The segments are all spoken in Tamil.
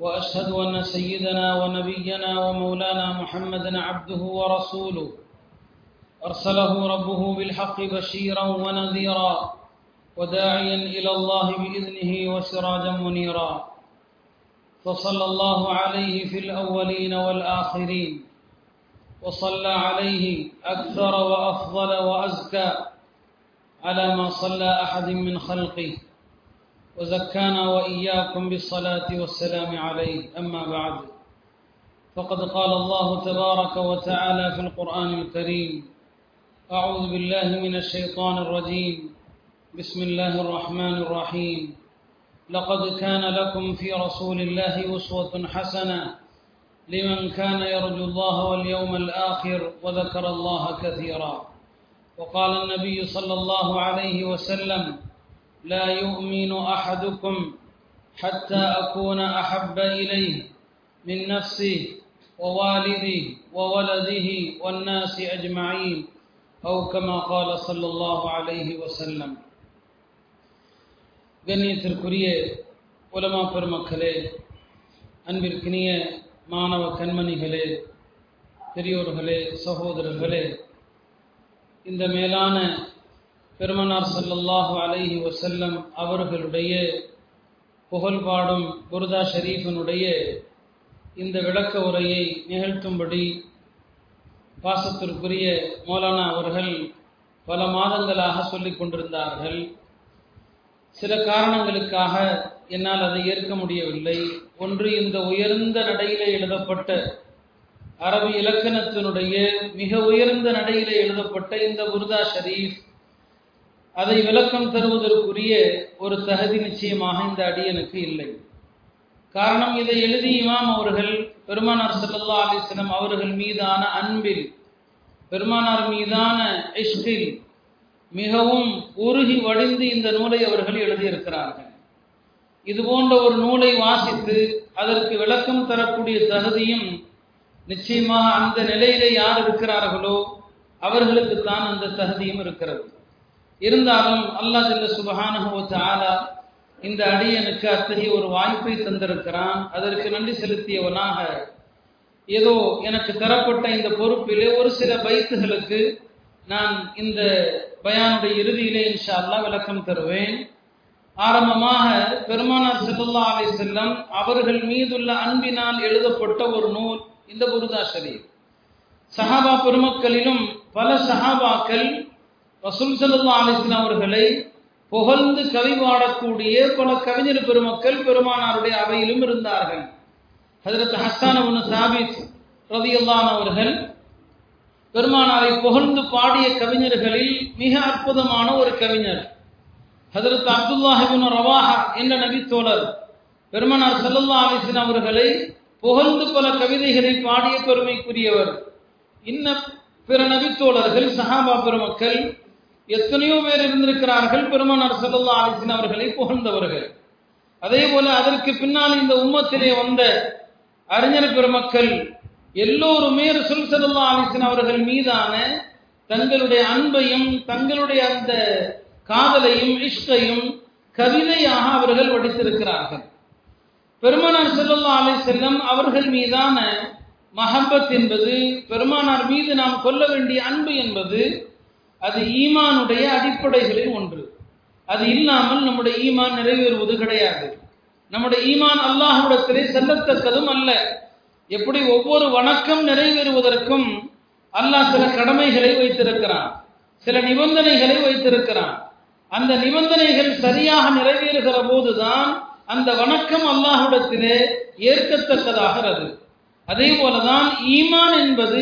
وأشهد أن سيدنا ونبينا ومولانا محمدا عبده ورسوله. أرسله ربه بالحق بشيرا ونذيرا وداعيا إلى الله بإذنه وسراجا منيرا. فصلى الله عليه في الأولين والآخرين. وصلى عليه أكثر وأفضل وأزكى على ما صلى أحد من خلقه. وزكانا وإياكم بالصلاة والسلام عليه. أما بعد فقد قال الله تبارك وتعالى في القرآن الكريم أعوذ بالله من الشيطان الرجيم. بسم الله الرحمن الرحيم. لقد كان لكم في رسول الله أسوة حسنة لمن كان يرجو الله واليوم الآخر وذكر الله كثيرا. وقال النبي صلى الله عليه وسلم لا يؤمن احدكم حتى اكون احب اليه من نفسه ووالده وولده والناس اجمعين او كما قال صلى الله عليه وسلم கண்ணியத்திற்குரிய உலமா பெருமக்களே அன்பிற்கினிய மாணவ கண்மணிகளே பெரியோர்களே சகோதரர்களே இந்த மேலான பெருமனார் சல்லல்லாஹு அலைஹி வசல்லம் அவர்களுடைய புகழ்பாடும் குருதா ஷரீஃபினுடைய இந்த விளக்க உரையை நிகழ்த்தும்படி பாசத்திற்குரிய மௌலானா அவர்கள் பல மாதங்களாக சொல்லிக் கொண்டிருந்தார்கள். சில காரணங்களுக்காக என்னால் அதை ஏற்க முடியவில்லை. ஒன்று இந்த உயர்ந்த நடையிலே எழுதப்பட்ட அரபு இலக்கணத்தினுடைய மிக உயர்ந்த நடையிலே எழுதப்பட்ட இந்த குருதா ஷரீஃப் அதை விளக்கம் தருவதற்குரிய ஒரு தகுதி நிச்சயமாக இந்த அடியனுக்கு இல்லை. காரணம் இதை எழுதி இமாம் அவர்கள் பெருமானார் சல்லா அலிஸ்லம் அவர்கள் மீதான அன்பில் பெருமானார் மீதான இஷ்டில் மிகவும் உருகி வடிந்து இந்த நூலை அவர்கள் எழுதியிருக்கிறார்கள். இது போன்ற ஒரு நூலை வாசித்து அதற்கு விளக்கம் தரக்கூடிய தகுதியும் நிச்சயமாக அந்த நிலையிலே யார் இருக்கிறார்களோ அவர்களுக்கு தான் அந்த தகுதியும் இருக்கிறது. இருந்தாலும் அல்லாஹ் ஜல்ல சுபஹானஹு ஆலா இந்த அடியனுக்கு அத்தகைய ஒரு வாய்ப்பை தந்திருக்கிறான். அதற்கு நன்றி செலுத்தியவனாக. ஏதோ எனக்கு தரப்பட்ட இந்த பொறுப்பிலே ஒரு சில பைத்துகளுக்கு நான் இந்த பயானுடைய இறுதியிலே இன்ஷா அல்லா விளக்கம் தருவேன். ஆரம்பமாக பெருமானார் செல்லல்லா அலை செல்லம் அவர்கள் மீதுள்ள அன்பினால் எழுதப்பட்ட ஒரு நூல் இந்த குருதா ஷரீப். சஹாபா பெருமக்களிலும் பல சஹாபாக்கள் ரசூல் செல்லா அலிஸ்லாம் அவர்களை புகழ்ந்து கவி பாடக்கூடிய பல கவிஞர் பெருமக்கள் பெருமானாருடைய அவையிலும் இருந்தார்கள். ஹதரத் ஒன்று சாபித் ரதியல்லான் அவர்கள் பெருமானாரை புகழ்ந்து பாடிய கவிஞர்களில் மிக அற்புதமான ஒரு கவிஞர். ஹதரத் அப்துல்லாஹிபின் ரவாஹா என்ற நபி தோழர் பெருமானார் சல்லல்லா அலிஸ்லாம் அவர்களை புகழ்ந்து பல கவிதைகளை பாடிய பெருமைக்குரியவர். இன்ன பிற நபித்தோழர்கள் சஹாபா பெருமக்கள் எத்தனையோ பேர் இருந்திருக்கிறார்கள். பெருமானார் செல்லல்லா அலிசின் அவர்களை புகழ்ந்தவர்கள். அதே போல அதற்கு பின்னால் இந்த உம்மத்திலே வந்த அறிஞர் பெருமக்கள் எல்லோருமே ரசுல் செல்லல்லா அலிசின் அவர்கள் மீதான தங்களுடைய அன்பையும் தங்களுடைய அந்த காதலையும் இஷ்டையும் கவிதையாக அவர்கள் வடித்திருக்கிறார்கள். பெருமானார் செல்லல்லா அலை செல்லம் அவர்கள் மீதான மஹப்பத் என்பது பெருமானார் மீது நாம் கொள்ள வேண்டிய அன்பு என்பது அது ஈமானுடைய அடிப்படைகளில் ஒன்று. அது இல்லாமல் நம்முடைய ஈமான் நிறைவேறுவது கிடையாது. நம்முடைய ஈமான் அல்லாஹுடத்திலே செல்லத்தக்கதும் அல்ல. எப்படி ஒவ்வொரு வணக்கம் நிறைவேறுவதற்கும் அல்லாஹ் சில கடமைகளை வைத்திருக்கிறான். சில நிபந்தனைகளை வைத்திருக்கிறான். அந்த நிபந்தனைகள் சரியாக நிறைவேறுகிற போதுதான் அந்த வணக்கம் அல்லாஹுடத்திலே ஏற்கத்தக்கதாகிறது. அதே போலதான் ஈமான் என்பது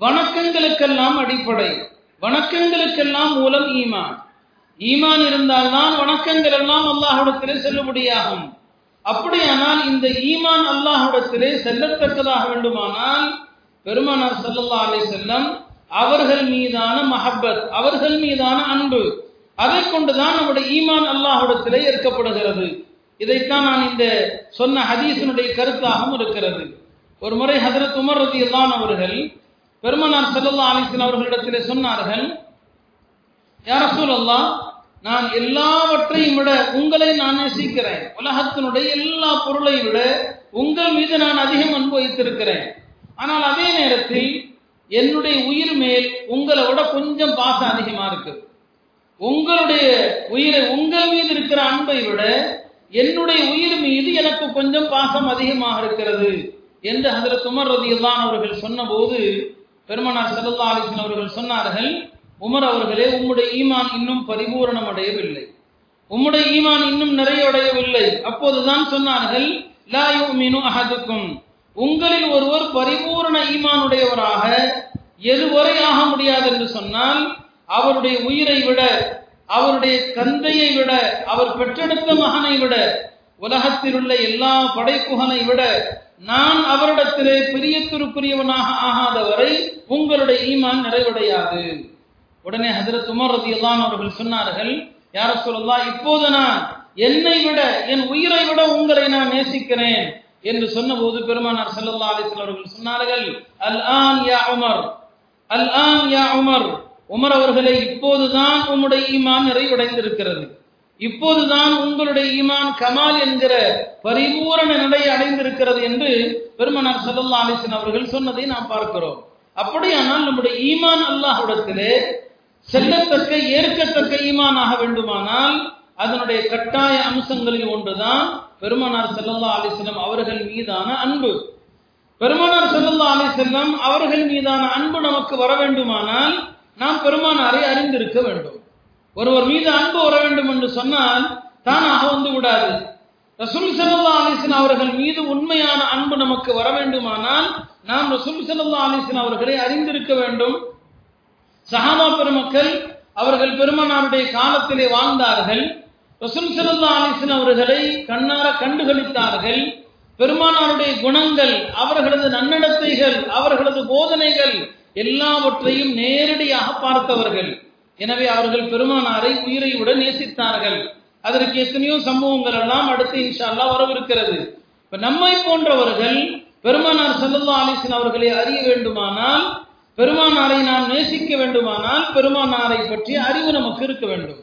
வணக்கங்களுக்கெல்லாம் அடிப்படை. வணக்கங்களுக்கெல்லாம் மூலம் ஈமான். ஈமான் இருந்தால்தான் வணக்கங்கள் எல்லாம் அல்லாஹுடத்திலே செல்லுபடியாகும். அப்படியானால் இந்த ஈமான் அல்லாஹுடத்திலே செல்லத்தக்கதாக வேண்டுமானால் பெருமானார் சல்லல்லா அலை செல்லம் அவர்கள் மீதான மஹப்பத் அவர்கள் மீதான அன்பு அதை கொண்டுதான் நம்முடைய ஈமான் அல்லாஹுடத்திலே ஏற்கப்படுகிறது. இதைத்தான் நான் இந்த சொன்ன ஹதீசனுடைய கருத்தாகவும் இருக்கிறது. ஒரு முறை ஹதரத் உமர் ரதியல்லான் அவர்கள் பெருமனார் செல்லல்லா அலிஸ்லாம் அவர்களிடத்திலே சொன்னார்கள் யார் சூழல்லா நான் எல்லாவற்றையும் விட உங்களை நான் நேசிக்கிறேன். உலகத்தினுடைய எல்லா பொருளை விட உங்கள் மீது நான் அதிகம் அன்பு வைத்திருக்கிறேன். ஆனால் அதே நேரத்தில் என்னுடைய உயிர் மேல் உங்களை விட கொஞ்சம் பாசம் அதிகமா இருக்கு. உங்களுடைய உயிரை உங்கள் மீது இருக்கிற அன்பை விட என்னுடைய உயிர் மீது எனக்கு கொஞ்சம் பாசம் அதிகமாக இருக்கிறது. என்று அதில் துமர் ரதியல்லான் அவர்கள் சொன்னபோது பெருமனார் சல்லா அலிஸ்லாம் அவர்கள் சொன்னார்கள் உமர் அவர்களே உம்முடைய ஈமான் இன்னும் பரிபூரணம் அடையவில்லை. உம்முடைய ஈமான் இன்னும் நிறைவடையவில்லை. அப்போதுதான் சொன்னார்கள் லா யுமினு அஹதுக்கும். உங்களில் ஒருவர் பரிபூரண ஈமானுடையவராக எதுவரை ஆக முடியாது என்று சொன்னால் அவருடைய உயிரை விட அவருடைய தந்தையை விட அவர் பெற்றெடுத்த மகனை விட உலகத்தில் உள்ள எல்லா படைப்புகளை விட நான் அவரிடத்திலே பிரியத்திற்குரியவனாக ஆகாத வரை உங்களுடைய ஈமான் நிறைவடையாது. உடனே ஹசரத் உமர் ரதியல்லான் அவர்கள் சொன்னார்கள் யார சொல்லலாம் இப்போது நான் என்னை விட என் உயிரை விட உங்களை நான் நேசிக்கிறேன் என்று சொன்னபோது பெருமானார் செல்லல்லா அலிஸ்லாம் அவர்கள் சொன்னார்கள் அல் ஆன் யா உமர் அல் ஆன் யா உமர் உமர் அவர்களே இப்போதுதான் உம்முடைய ஈமான் நிறைவடைந்திருக்கிறது. இப்போதுதான் உங்களுடைய ஈமான் கமால் என்கிற பரிபூரண நிலையை அடைந்திருக்கிறது என்று பெருமனார் சல்லா அலிசன் அவர்கள் சொன்னதை நாம் பார்க்கிறோம். அப்படியானால் நம்முடைய ஈமான் அல்லாஹுடத்திலே செல்லத்தக்க ஏற்கத்தக்க ஈமானாக வேண்டுமானால் அதனுடைய கட்டாய அம்சங்களில் ஒன்றுதான் பெருமனார் செல்லல்லா அலிசல்லம் அவர்கள் மீதான அன்பு. பெருமானார் செல்லல்லா அலிசல்லம் அவர்கள் மீதான அன்பு நமக்கு வர வேண்டுமானால் நாம் பெருமானாரை அறிந்திருக்க வேண்டும். ஒருவர் மீது அன்பு வர வேண்டும் என்று சொன்னால் தானாக வந்து விடாது. ரசூல் சல்லா அலிசன் அவர்கள் மீது உண்மையான அன்பு நமக்கு வர வேண்டுமானால் நாம் ரசூல் சல்லா அலிசன் அவர்களை அறிந்திருக்க வேண்டும். சஹாபா பெருமக்கள் அவர்கள் பெருமானாருடைய காலத்திலே வாழ்ந்தார்கள். ரசூல் சல்லா அலிசன் அவர்களை கண்ணார கண்டுகளித்தார்கள். பெருமானாருடைய குணங்கள் அவர்களது நன்னடத்தைகள் அவர்களது போதனைகள் எல்லாவற்றையும் நேரடியாக பார்த்தவர்கள். எனவே அவர்கள் பெருமானாரை உயிரை விட நேசித்தார்கள். அதற்கு எத்தனையோ சம்பவங்கள் எல்லாம் அடுத்து இன்ஷால்லா வரவிருக்கிறது. இப்ப நம்மை போன்றவர்கள் பெருமானார் சல்லல்லா அலிஸ்லாம் அவர்களை அறிய வேண்டுமானால் பெருமானாரை நாம் நேசிக்க வேண்டுமானால் பெருமானாரை பற்றிய அறிவு நமக்கு இருக்க வேண்டும்.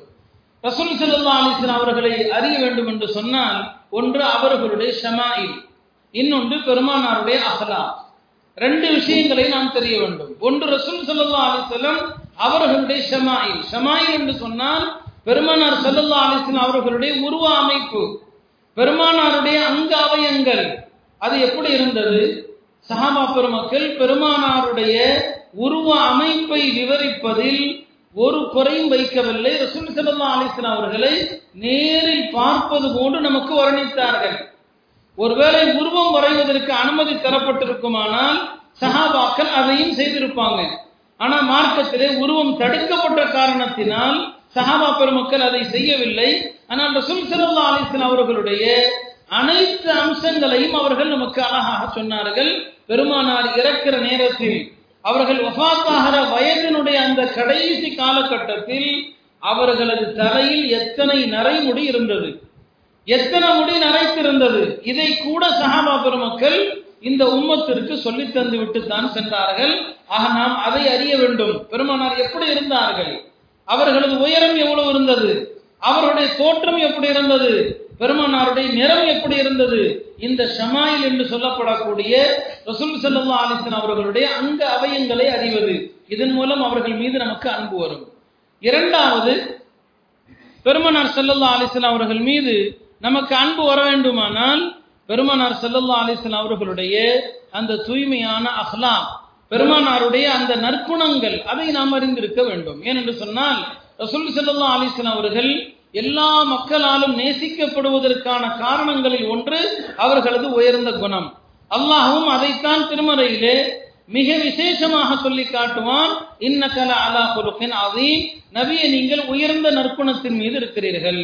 ரசூல் சல்லா அலிஸ்லாம் அவர்களை அறிய வேண்டும் என்று சொன்னால் ஒன்று அவர்களுடைய ஷமாயில் இன்னொன்று பெருமானாருடைய அகலா ரெண்டு விஷயங்களை நாம் தெரிய வேண்டும். ஒன்று ரசூல் சல்லா அலிஸ்லாம் அவர்களுடைய ஷமாயில். ஷமாயில் என்று சொன்னால் பெருமானார் சல்லல்லா அலிஸ்லாம் அவர்களுடைய உருவ அமைப்பு பெருமானாருடைய அங்க அவயங்கள். அது எப்படி இருந்தது? சஹாபா பெருமக்கள் பெருமானாருடைய உருவ அமைப்பை விவரிப்பதில் ஒரு குறையும் வைக்கவில்லை. ரசூல் சல்லா அலிஸ்லாம் அவர்களை நேரில் பார்ப்பது போன்று நமக்கு வர்ணித்தார்கள். ஒருவேளை உருவம் வரைவதற்கு அனுமதி தரப்பட்டிருக்குமானால் சஹாபாக்கள் அதையும் செய்திருப்பாங்க. ஆனா மார்க்கத்திலே உருவம் தடுக்கப்பட்ட காரணத்தினால் சஹாபா பெருமக்கள் அதை செய்யவில்லை. ஆனால் ரசூல் சல்லா அலிஸ்லாம் அவர்களுடைய அனைத்து அம்சங்களையும் அவர்கள் நமக்கு அழகாக சொன்னார்கள். பெருமானார் இறக்கிற நேரத்தில் அவர்கள் வஃபாத்தாகிற வயதினுடைய அந்த கடைசி காலகட்டத்தில் அவர்களது தலையில் எத்தனை நரைமுடி இருந்தது. எத்தனை முடி நரைத்திருந்தது. இதை கூட சஹாபா பெருமக்கள் இந்த உம்மத்திற்கு சொல்லி தந்து விட்டு தான் சென்றார்கள். ஆக நாம் அதை அறிய வேண்டும். பெருமானார் எப்படி இருந்தார்கள்? அவர்களது உயரம் எவ்வளவு இருந்தது? அவருடைய தோற்றம் எப்படி இருந்தது? பெருமானாருடைய நிறம் எப்படி இருந்தது? இந்த ஷமாயில் என்று சொல்லப்படக்கூடிய ரசூல் செல்லா ஆலிசன் அவர்களுடைய அங்க அவயங்களை அறிவது. இதன் மூலம் அவர்கள் மீது நமக்கு அன்பு வரும். இரண்டாவது பெருமனார் செல்லல்லா அலிஸ்லாம் அவர்கள் மீது நமக்கு அன்பு வர வேண்டுமானால் பெருமானார் செல்லல்லா அலிஸ்லாம் அவர்களுடைய அந்த தூய்மையான அஹ்லா பெருமானாருடைய அந்த நற்குணங்கள் அதை நாம் அறிந்திருக்க வேண்டும். ஏனென்று சொன்னால் ரசூல் செல்லல்லா அலிஸ்லாம் அவர்கள் எல்லா மக்களாலும் நேசிக்கப்படுவதற்கான காரணங்களில் ஒன்று அவர்களது உயர்ந்த குணம். அல்லாஹும் அதைத்தான் திருமறையிலே மிக விசேஷமாக சொல்லி காட்டுவான் இன்னகல அலா குருக்கின் அதீம் நபியை நீங்கள் உயர்ந்த நற்குணத்தின் மீது இருக்கிறீர்கள்.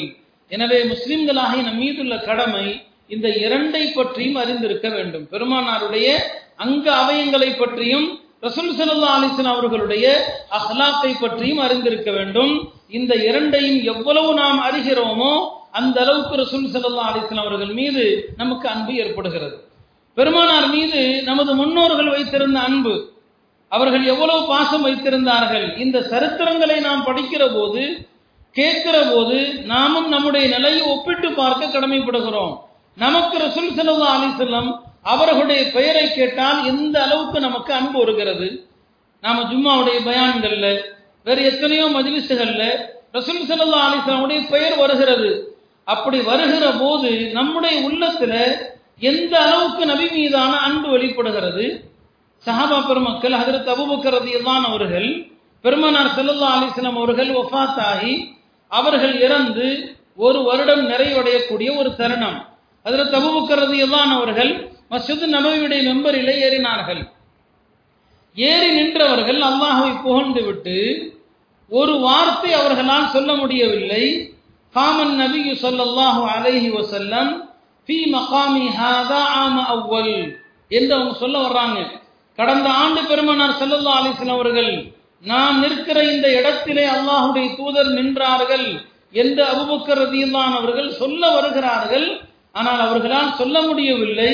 எனவே முஸ்லிம்களாக நம் மீதுள்ள கடமை இந்த இரண்டை பற்றியும் அறிந்திருக்க வேண்டும். பெருமானாருடைய அங்க அவயங்களை பற்றியும் ரசூல் சல்லா அலிசன் அவர்களுடைய அஹ்லாக்கை பற்றியும் அறிந்திருக்க வேண்டும். இந்த இரண்டையும் எவ்வளவு நாம் அறிகிறோமோ அந்த அளவுக்கு ரசூல் சல்லா அலிசன் அவர்கள் மீது நமக்கு அன்பு ஏற்படுகிறது. பெருமானார் மீது நமது முன்னோர்கள் வைத்திருந்த அன்பு அவர்கள் எவ்வளவு பாசம் வைத்திருந்தார்கள் இந்த சரித்திரங்களை நாம் படிக்கிற போது கேட்கிற போது நாமும் நம்முடைய நிலையை ஒப்பிட்டு பார்க்க கடமைப்படுகிறோம். நமக்கு ரசூல் சல்லா அலிசல்லம் அவர்களுடைய பெயரை கேட்டால் எந்த அளவுக்கு நமக்கு அன்பு வருகிறது? நாம ஜும்மாவுடைய பயான்கள்ல வேறு எத்தனையோ மஜிலிசுகள்ல ரசூல் சல்லா அலிஸ்லாமுடைய பெயர் வருகிறது. அப்படி வருகிற போது நம்முடைய உள்ளத்துல எந்த அளவுக்கு நபி மீதான அன்பு வெளிப்படுகிறது? சஹாபா பெருமக்கள் ஹதரத் அபுபக்கர் ரதியல்லான் அவர்கள் பெருமனார் செல்லல்லா அலிஸ்லாம் அவர்கள் ஒஃபாத் ஆகி அவர்கள் இறந்து ஒரு வருடம் நிறைவடையக்கூடிய ஒரு தருணம். அதில் அபுபக்கர் ரதியல்லான் அவர்கள் மஸ்ஜித் நபவியுடைய மெம்பரில் ஏறினார்கள். ஏறி நின்றவர்கள் அல்லாஹை புகழ்ந்து விட்டு ஒரு வார்த்தை அவர்களால் சொல்ல முடியவில்லை. காமன் நபியு சொல்லல்லாஹு அலைஹி வசல்லம் ஃபி மகாமி ஹாதா ஆம அவ்வல் என்று அவங்க சொல்ல வர்றாங்க. கடந்த ஆண்டு பெருமனார் செல்லல்லா அலிஸ்லாம் அவர்கள் நான் நிற்கிற இந்த இடத்திலே அல்லாஹுடைய தூதர் நின்றார்கள் என்று அபுபக்கர் ரதியுல்லான் அவர்கள் சொல்ல வருகிறார்கள். ஆனால் அவர்களால் சொல்ல முடியவில்லை.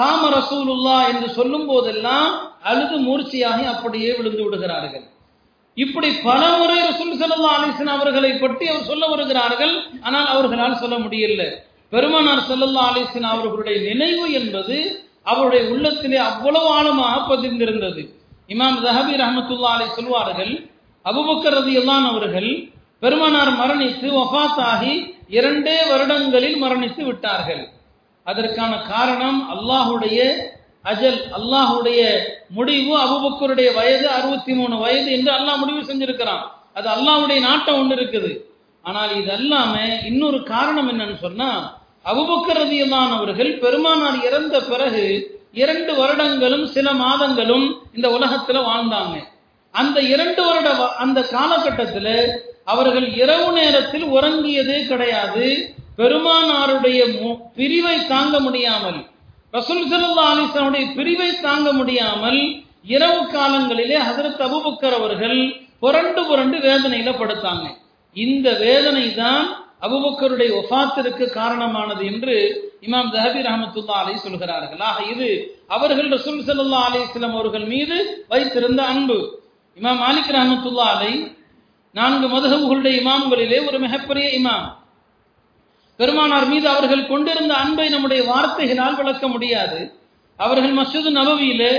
காம ரசூலுல்லா என்று சொல்லும் போதெல்லாம் அழுது மூர்ச்சியாகி அப்படியே விழுந்து விடுகிறார்கள். இப்படி பல முறை ரசூல் சல்லா அலிஸ்லாம் அவர்களை பற்றி அவர் சொல்ல வருகிறார்கள். ஆனால் அவர்களால் சொல்ல முடியல பெருமானார் சல்லல்லா அலிஸ்லாம் அவர்களுடைய நினைவு என்பது அவருடைய உள்ளத்திலே அவ்வளவு ஆழமாக பதிந்திருந்தது. இமாம் ஜஹபி ரஹமத்துல்லா அலை சொல்வார்கள் அபுபக்கர் ரதி அவர்கள் பெருமானார் மரணித்து வஃத் ஆகி இரண்டே வருடங்களில் மரணித்து விட்டார்கள். அதற்கான காரணம் அல்லாஹுடைய அஜல் அல்லாஹுடைய முடிவு அபுபக்கருடைய வயது அறுபத்தி மூணு வயது என்று அல்லாஹ் முடிவு செஞ்சிருக்கிறான். அது அல்லாஹுடைய நாட்டம் ஒன்று இருக்குது. ஆனால் இது அல்லாம இன்னொரு காரணம் என்னன்னு சொன்னா அபுபக்கர் அவர்கள் பெருமானார் இறந்த பிறகு இரண்டு வருடங்களும் சில மாதங்களும் இந்த உலகத்துல வாழ்ந்தாங்க. அந்த இரண்டு வருட அந்த காலகட்டத்தில் அவர்கள் இரவு நேரத்தில் உறங்கியதே கிடையாது. பெருமானாருடைய பிரிவை தாங்க முடியாமல் ரசூல் சல்லா அலிஸ்லாமுடைய பிரிவை தாங்க முடியாமல் இரவு காலங்களிலே ஹசரத் அபுபக்கர் அவர்கள் புரண்டு புரண்டு வேதனையில படுத்தாங்க. இந்த வேதனை தான் அபுபக்கருடைய ஒஃபாத்திற்கு காரணமானது என்று இமாம் ஜஹபி ரஹமத்துல்லா அலி சொல்கிறார்கள். ஆக இது அவர்கள் ரசூல் சல்லா அலிஸ்லாம் அவர்கள் மீது வைத்திருந்த அன்பு. இமாம் மாலிக் ரஹமத்துல்லா அலை நான்கு மதுகவுகளுடைய இமாம்களிலே ஒரு மிகப்பெரிய இமாம். பெருமானார் மீது அவர்கள் கொண்டிருந்த அன்பை நம்முடைய வார்த்தைகளால் விளக்க முடியாது. அவர்கள் மசூது நபவியிலே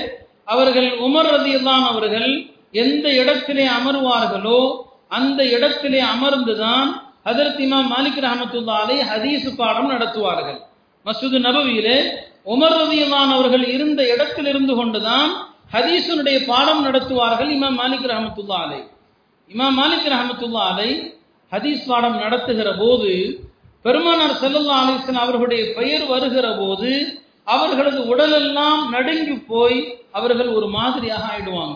அவர்கள் உமர் ரதியல்லான் அவர்கள் எந்த இடத்திலே அமருவார்களோ அந்த இடத்திலே அமர்ந்துதான் ஹதரத் இமாம் மாலிக் ரஹமத்துல்லா ஹதீசு பாடம் நடத்துவார்கள். மசூது நபவியிலே உமர் ரதியல்லான் அவர்கள் இருந்த இடத்தில் இருந்து கொண்டுதான் ஹதீசுனுடைய பாடம் நடத்துவார்கள் இமாம் மாலிக் ரஹமத்துல்லா இமாம் மாலிக் ரஹமத்துல்லா அலை ஹதீஸ் பாடம் நடத்துகிற போது பெருமானார் செல்லல்லா அலிஸ்லாம் அவர்களுடைய பெயர் வருகிற போது அவர்களது உடலெல்லாம் நடுங்கி போய் அவர்கள் ஒரு மாதிரியாக ஆயிடுவாங்க.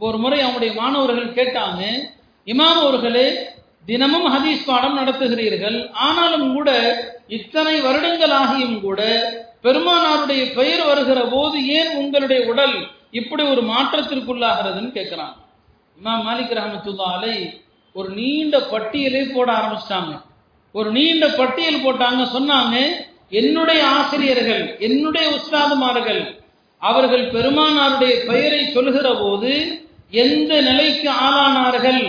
ஒரு முறை அவங்களுடைய மாணவர்கள் கேட்டாங்க இமாம் அவர்களே தினமும் ஹதீஸ் பாடம் நடத்துகிறீர்கள் ஆனாலும் கூட இத்தனை வருடங்கள் ஆகியும் கூட பெருமானாருடைய பெயர் வருகிற போது ஏன் உங்களுடைய உடல் இப்படி ஒரு மாற்றத்திற்குள்ளாகிறதுன்னு கேட்கிறாங்க இமாம் மாலிக் ரஹமத்துல்லா அலை ஒரு நீண்ட பட்டியலை போட ஆரம்பிச்சிட்டாங்க. ஒரு நீண்ட பட்டியல் போட்டாங்க சொன்னாங்க என்னுடைய ஆசிரியர்கள் என்னுடைய உஸ்தாதுமார்கள் அவர்கள் பெருமானாருடைய பெயரை சொல்கிற போது எந்த நிலைக்கு ஆளானார்கள்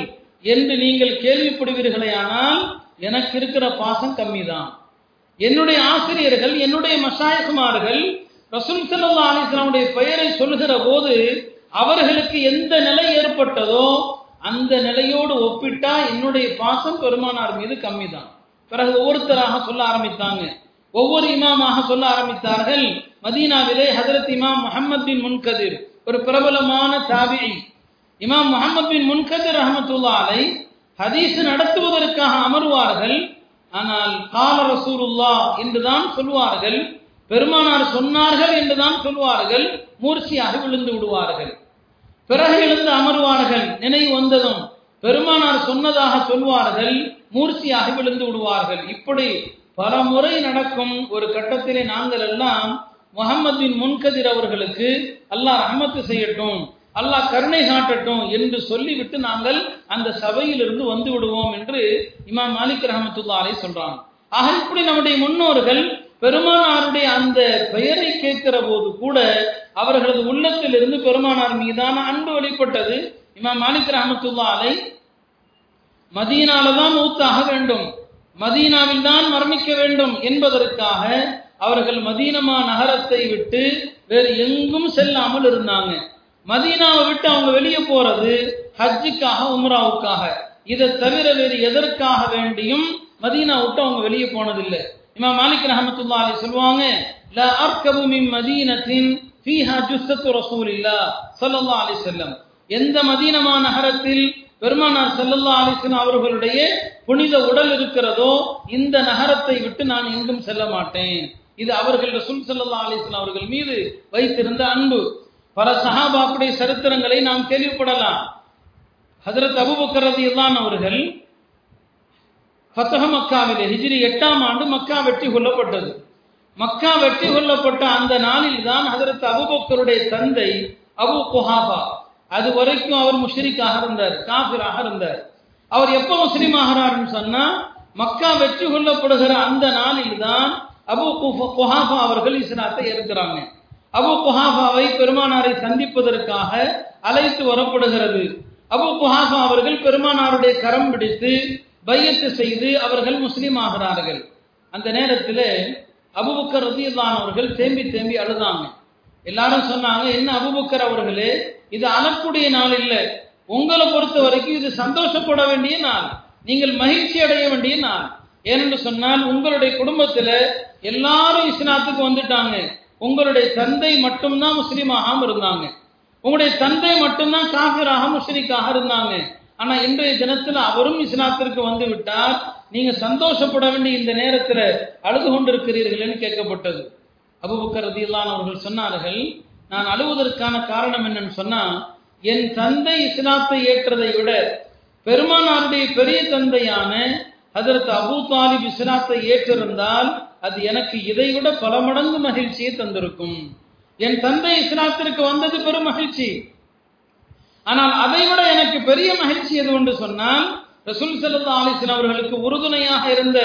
என்று நீங்கள் கேள்விப்படுவீர்களே ஆனால் எனக்கு இருக்கிற பாசம் கம்மி தான் என்னுடைய ஆசிரியர்கள் என்னுடைய மசாயகுமார்கள் ரசூல் சல்லா அலிஸ்லாமுடைய பெயரை சொல்கிற போது அவர்களுக்கு எந்த நிலை ஏற்பட்டதோ அந்த நிலையோடு ஒப்பிட்டா என்னுடைய பாசம் பெருமானார் மீது கம்மி தான் பிறகு ஒவ்வொருத்தராக சொல்ல ஆரம்பித்தாங்க. ஒவ்வொரு இமாமாக சொல்ல ஆரம்பித்தார்கள். மதீனாவிலே ஹதரத் இமாம் முகமது பின் முன்கதிர் ஒரு பிரபலமான தாவி இமாம் முகமது பின் முன்கதிர் ரஹமத்துல்லா அலை ஹதீஸ் நடத்துவதற்காக அமர்வார்கள். ஆனால் கால ரசூருல்லா என்றுதான் சொல்வார்கள் பெருமானார் சொன்னார்கள் என்றுதான் சொல்வார்கள். மூர்ச்சியாக விழுந்து விடுவார்கள். பிறகு எழுந்து அமர்வார்கள். நினைவு வந்ததும் பெருமானார் சொன்னதாக சொல்வார்கள். மூர்ச்சியாக விழுந்து விடுவார்கள். இப்படி பல முறை நடக்கும் ஒரு கட்டத்திலே நாங்கள் எல்லாம் முகமது பின் முன்கதிர் அவர்களுக்கு அல்லாஹ் ரஹமத்து செய்யட்டும் அல்லாஹ் கருணை காட்டட்டும் என்று சொல்லிவிட்டு நாங்கள் அந்த சபையிலிருந்து வந்து விடுவோம் என்று இமாம் மாலிக் ரஹமத்துல்லா அலை சொல்றான் ஆக இப்படி நம்முடைய முன்னோர்கள் பெருமானாருடைய அந்த பெயரை கேட்கிற போது கூட அவர்களது உள்ளத்தில் இருந்து பெருமானார் மீதான அன்பு வெளிப்பட்டது. இமாம் மாலிக் ரஹமத்துல்லா அலை மதீனால தான் மூத்தாக வேண்டும். மதீனாவில் தான் மரணிக்க வேண்டும் என்பதற்காக அவர்கள் மதீனமா நகரத்தை விட்டு வேறு எங்கும் செல்லாமல் இருந்தாங்க. மதீனாவை விட்டு அவங்க வெளியே போறது ஹஜ்ஜுக்காக உம்ராவுக்காக. இதை தவிர வேறு எதற்காக வேண்டியும் மதீனா விட்டு அவங்க வெளியே போனதில்லை. இமாம் மாலிக் ரஹமத்துல்லா அலி சொல்லுவாங்க லா அர்கபு மின் மதீனத்தின் ஃபீஹா ஜுஸ்ஸத்து ரசூலில்லா ஸல்லல்லாஹு அலைஹி வஸல்லம். எந்த மதீனமா நகரத்தில் பெருமானார் செல்லல்லா அலிசன் அவர்களுடைய புனித உடல் இருக்கிறதோ இந்த நகரத்தை விட்டு நான் எங்கும் செல்ல மாட்டேன். இது அவர்கள் ரசூல் செல்லல்லா அலிசன் அவர்கள் மீது வைத்திருந்த அன்பு. பல சஹாபாக்குடைய சரித்திரங்களை நாம் கேள்விப்படலாம். ஹஜரத் அபுபக்கரதி ரலியல்லாஹு அவர்கள் ஃபத்தஹ மக்காவிலே ஹிஜ்ரி எட்டாம் ஆண்டு மக்கா வெற்றி கொள்ளப்பட்டது மக்கா வெற்றி கொள்ளப்பட்ட அந்த நாளில் தான் அதற்கு அபுபக்கருடைய தந்தை அபு குஹாபா. அது வரைக்கும் அவர் முஷ்ரிக்காக இருந்தார் காஃபிராக இருந்தார். அவர் எப்போ முஸ்லீம் ஆகிறார்னு சொன்னா மக்கா வெற்றி கொள்ளப்படுகிற அந்த நாளில் தான் அபு குஃப- குஹாஃபா அவர்கள் இஸ்லாத்தை ஏற்கிறாங்க. அபு குஹாஃபாவை பெருமானாரை சந்திப்பதற்காக அழைத்து வரப்படுகிறது. அபு குஹாஃபா அவர்கள் பெருமானாருடைய கரம் பிடித்து பையத்து செய்து அவர்கள் முஸ்லீம் ஆகிறார்கள். அந்த நேரத்தில் அபுபக்கர் ரதியல்லான் அவர்கள் தேம்பி தேம்பி அழுதாங்க. எல்லாரும் சொன்னாங்க என்ன அபுபக்கர் அவர்களே இது அழக்கூடிய நாள் இல்லை. உங்களை பொறுத்த வரைக்கும் இது சந்தோஷப்பட வேண்டிய நாள். நீங்கள் மகிழ்ச்சி அடைய வேண்டிய நாள். ஏனென்று சொன்னால் உங்களுடைய குடும்பத்தில் எல்லாரும் இஸ்லாத்துக்கு வந்துட்டாங்க. உங்களுடைய தந்தை மட்டும்தான் முஸ்லீம் இருந்தாங்க. உங்களுடைய தந்தை மட்டும்தான் காஃபிராக முஸ்லிக்காக இருந்தாங்க. ஆனா இன்றைய தினத்துல அவரும் இஸ்லாத்திற்கு வந்து விட்டார். நீங்க சந்தோஷப்பட வேண்டிய இந்த நேரத்துல அழுது கொண்டிருக்கிறீர்கள்னு கேட்கப்பட்டது. அபுபக்கர் ரதியில்லான் அவர்கள் சொன்னார்கள் நான் அழுவதற்கான காரணம் என்னன்னு சொன்னா என் தந்தை இஸ்லாத்தை ஏற்றதை விட பெருமானாருடைய பெரிய தந்தையான அதற்கு அபு தாலிப் இஸ்லாத்தை ஏற்றிருந்தால் அது எனக்கு இதைவிட பல மடங்கு மகிழ்ச்சியை தந்திருக்கும். என் தந்தை இஸ்லாத்திற்கு வந்தது பெரும் மகிழ்ச்சி. ஆனால் அதை விட எனக்கு பெரிய மகிழ்ச்சி எது என்று சொன்னால் ரசூல் செல்லா அலிஸ்லாம் அவர்களுக்கு உறுதுணையாக இருந்த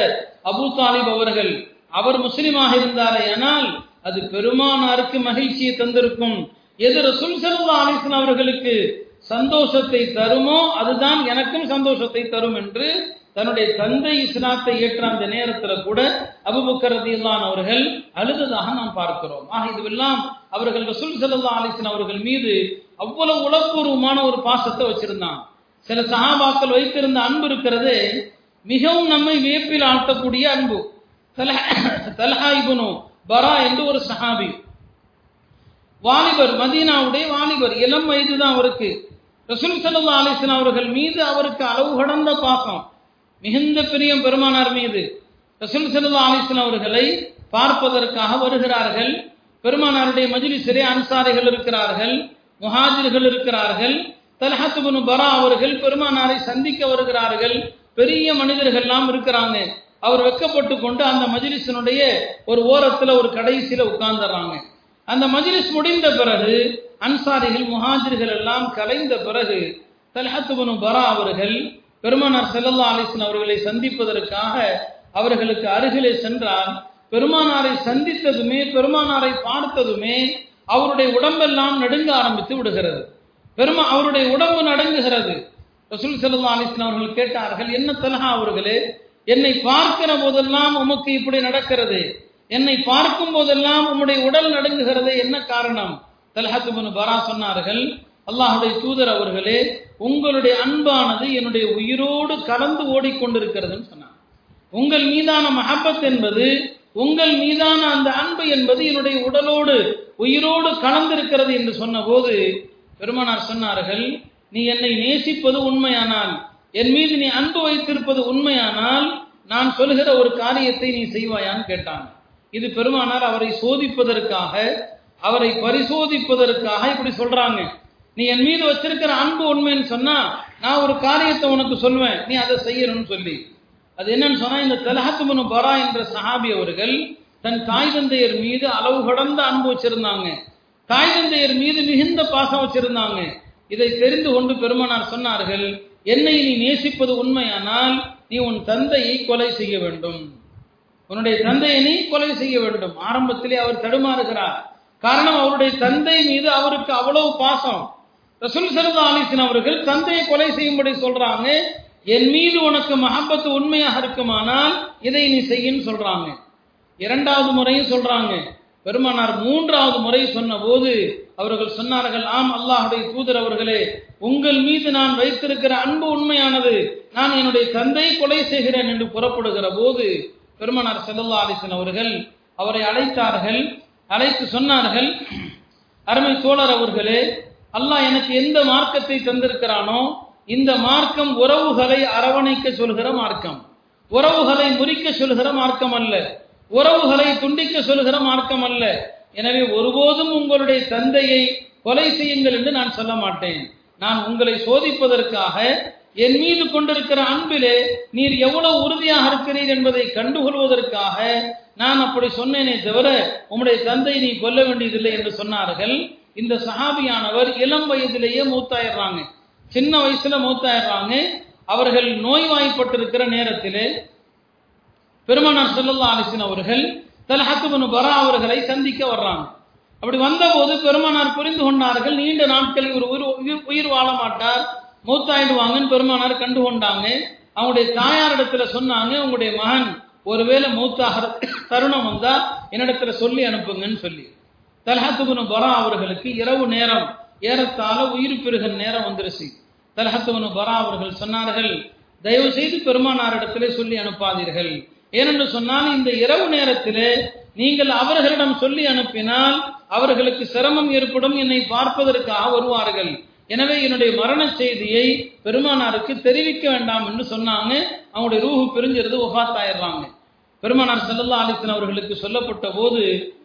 அபூ தாலிப் அவர்கள் அவர் முஸ்லிமாக இருந்தாரே ஆனால் அது பெருமானாருக்கு மகிழ்ச்சியை தந்திருக்கும். எது ரசூல் செல்லா அலிஸ்லாம் அவர்களுக்கு சந்தோஷத்தை தருமோ அதுதான் எனக்கும் சந்தோஷத்தை தரும் என்று தன்னுடைய தந்தை இஸ்லாத்தை ஏற்ற அந்த நேரத்தில் கூட அபுபக்கர் அவர்கள் அழுததாக நாம் பார்க்கிறோம். ஆக இதுவெல்லாம் அவர்கள் ரசூல் செல்லா அலிஸ்லாம் அவர்கள் மீது அவ்வளவு உளப்பூர்வமான ஒரு பாசத்தை வச்சிருந்தான். சில சஹாபாக்கள் வைத்திருந்த அன்பு இருக்கிறது மிகவும் நம்மை வியப்பில் ஆட்டக்கூடிய அன்பு. தல்ஹா பரா என்று ஒரு சஹாபி. வாலிபர் மதீனாவுடைய வாலிபர் இளம் வயது தான் அவருக்கு. ரசூல் சல்லா அலிஸ்லாம் அவர்கள் மீது அவருக்கு அளவு கடந்த பாசம். மிகுந்த பிரியம் பெருமானார் மீது. ரசூல் சல்லா அலிஸ்லாம் அவர்களை பார்ப்பதற்காக வருகிறார்கள். பெருமானாருடைய மஜ்லிஸிலே அன்சாரிகள் இருக்கிறார்கள். முஹாஜிர்கள் இருக்கிறார்கள். தல்ஹத்துபுனு பரா அவர்கள் பெருமானாரை சந்திக்க வருகிறார்கள். பெரிய மனிதர்கள் எல்லாம் இருக்கிறாங்க. அவர் வெக்கப்பட்டு கொண்டு அந்த மஜிலிசனுடைய ஒரு ஓரத்துல ஒரு கடைசியில் உட்கார்ந்துடுறாங்க அந்த மஜிலிஸ் முடிந்த பிறகு அன்சாரிகள் முஹாஜிர்கள் எல்லாம் கலைந்த பிறகு தல்ஹத்துபுனு பரா அவர்கள் பெருமானார் செல்லல்லா அலிஸ்லாம் அவர்களை சந்திப்பதற்காக அவர்களுக்கு அருகிலே சென்றால் பெருமானாரை சந்தித்ததுமே பெருமானாரை பார்த்ததுமே அவருடைய உடம்பெல்லாம் நடுங்க ஆரம்பித்து விடுகிறது. பெருமா அவருடைய உடம்பு நடுங்குகிறது. ரசூல் செல்லா அலிஸ்லாம் அவர்கள் கேட்டார்கள் என்ன தலஹா அவர்களே என்னை பார்க்கிற போதெல்லாம் உமக்கு இப்படி நடக்கிறது. என்னை பார்க்கும் போதெல்லாம் உம்முடைய உடல் நடுங்குகிறது. என்ன காரணம்? தல்ஹத்துபனு பரா சொன்னார்கள் அல்லாஹுடைய தூதர் அவர்களே உங்களுடைய அன்பானது என்னுடைய உயிரோடு கலந்து ஓடிக்கொண்டிருக்கிறதுன்னு சொன்னாங்க. உங்கள் மீதான மஹப்பத் என்பது உங்கள் மீதான அந்த அன்பு என்பது என்னுடைய உடலோடு உயிரோடு கலந்திருக்கிறது என்று சொன்னபோது பெருமானார் சொன்னார்கள் நீ என்னை நேசிப்பது உண்மையானால் என் மீது நீ அன்பு வைத்திருப்பது உண்மையானால் நான் சொல்கிற ஒரு காரியத்தை நீ செய்வாயான்னு கேட்டான். இது பெருமானார் அவரை சோதிப்பதற்காக அவரை பரிசோதிப்பதற்காக இப்படி சொல்றாங்க. நீ என் மீது வச்சிருக்கிற அன்பு உண்மைன்னு சொன்னா நான் ஒரு காரியத்தை உனக்கு சொல்வேன் நீ அதை செய்யணும்னு சொல்லி. அது என்னன்னு சொன்னா இந்த தலஹத்துமனு பரா என்ற சஹாபி அவர்கள் தன் தாய் தந்தையர் மீது அளவு கடந்த அன்பு வச்சிருந்தாங்க. தாய் தந்தையர் மீது மிகுந்த பாசம் வச்சிருந்தாங்க. இதை தெரிந்து கொண்டு பெருமானார் சொன்னார்கள் என்னை நீ நேசிப்பது உண்மையானால் நீ உன் தந்தையை கொலை செய்ய வேண்டும். உன்னுடைய தந்தையை நீ கொலை செய்ய வேண்டும். ஆரம்பத்திலே அவர் தடுமாறுகிறார். காரணம் அவருடைய தந்தை மீது அவருக்கு அவ்வளவு பாசம். ரசூல் சரதா அலிசன் அவர்கள் தந்தையை கொலை செய்யும்படி சொல்றாங்க. என் மீது உனக்கு மஹப்பத்து உண்மையாக இருக்குமானால் இதை நீ செய்யின்னு சொல்றாங்க. இரண்டாவது முறையும் சொல்றாங்க. பெருமானார் மூன்றாவது முறை சொன்ன போது அவர்கள் சொன்னார்கள் ஆம் அல்லாஹுடைய தூதர் அவர்களே உங்கள் மீது நான் வைத்திருக்கிற அன்பு உண்மையானது நான் என்னுடைய தந்தை கொலை செய்கிறேன் என்று புறப்படுகிற போது பெருமானார் செல்லல்லா அலிசன் அவர்கள் அவரை அழைத்தார்கள். அழைத்து சொன்னார்கள் அருமை தோழர் அவர்களே அல்லாஹ் எனக்கு எந்த மார்க்கத்தை தந்திருக்கிறானோ இந்த மார்க்கம் உறவுகளை அரவணைக்க சொல்கிற மார்க்கம். உறவுகளை முறிக்க சொல்கிற மார்க்கம் அல்ல. உறவுகளை துண்டிக்க சொல்கிற மார்க்கம் அல்ல. எனவே ஒருபோதும் உங்களுடைய தந்தையை கொலை செய்யுங்கள் என்று நான் சொல்ல மாட்டேன். நான் உங்களை சோதிப்பதற்காக என் மீது கொண்டிருக்கிற அன்பிலே நீர் எவ்வளவு உறுதியாக இருக்கிறீர் என்பதை கண்டுகொள்வதற்காக நான் அப்படி சொன்னேனே தவிர உம்முடைய தந்தை நீ கொல்ல வேண்டியதில்லை என்று சொன்னார்கள். இந்த சஹாபியானவர் இளம் வயதிலேயே மூத்தாயிடுறாங்க. சின்ன வயசுல மூத்தாயிடுறாங்க. அவர்கள் நோய்வாய்ப்பட்டிருக்கிற நேரத்தில் பெருமனார் செல்லல்லா அலிசின் அவர்கள் தலஹத்துபனு பரா அவர்களை சந்திக்க வர்றாங்க. அப்படி வந்தபோது பெருமானார் புரிந்து கொண்டார்கள் நீண்ட நாட்களில் ஒரு உயிர் உயிர் வாழ மாட்டார் மூத்தாயிடுவாங்கன்னு பெருமானார் கண்டு கொண்டாங்க. அவங்களுடைய தாயாரிடத்துல சொன்னாங்க உங்களுடைய மகன் ஒருவேளை மூத்தாகிற தருணம் வந்தா என்னிடத்துல சொல்லி அனுப்புங்கன்னு சொல்லி. தலஹத்துபனு பரா அவர்களுக்கு இரவு நேரம் ஏறத்தாழ உயிர் பெருகிற நேரம் வந்துருச்சு. தலஹத்துவனு பரா அவர்கள் சொன்னார்கள் தயவு செய்து பெருமானாரிடத்திலே சொல்லி அனுப்பாதீர்கள். ஏனென்று சொன்னால் இந்த இரவு நேரத்திலே நீங்கள் அவர்களிடம் சொல்லி அனுப்பினால் அவர்களுக்கு சிரமம் ஏற்படும் என்னை பார்ப்பதற்காக வருவார்கள். எனவே என்னுடைய மரண செய்தியை பெருமானாருக்கு தெரிவிக்க வேண்டாம் என்று சொன்னாங்க. அவங்களுடைய ரூஹு பிரிஞ்சிருந்து ஒஃபாத்தாயிடுறாங்க பெருமானார் செல்லல்லா அலிசன் அவர்களுக்கு சொல்லப்பட்ட போது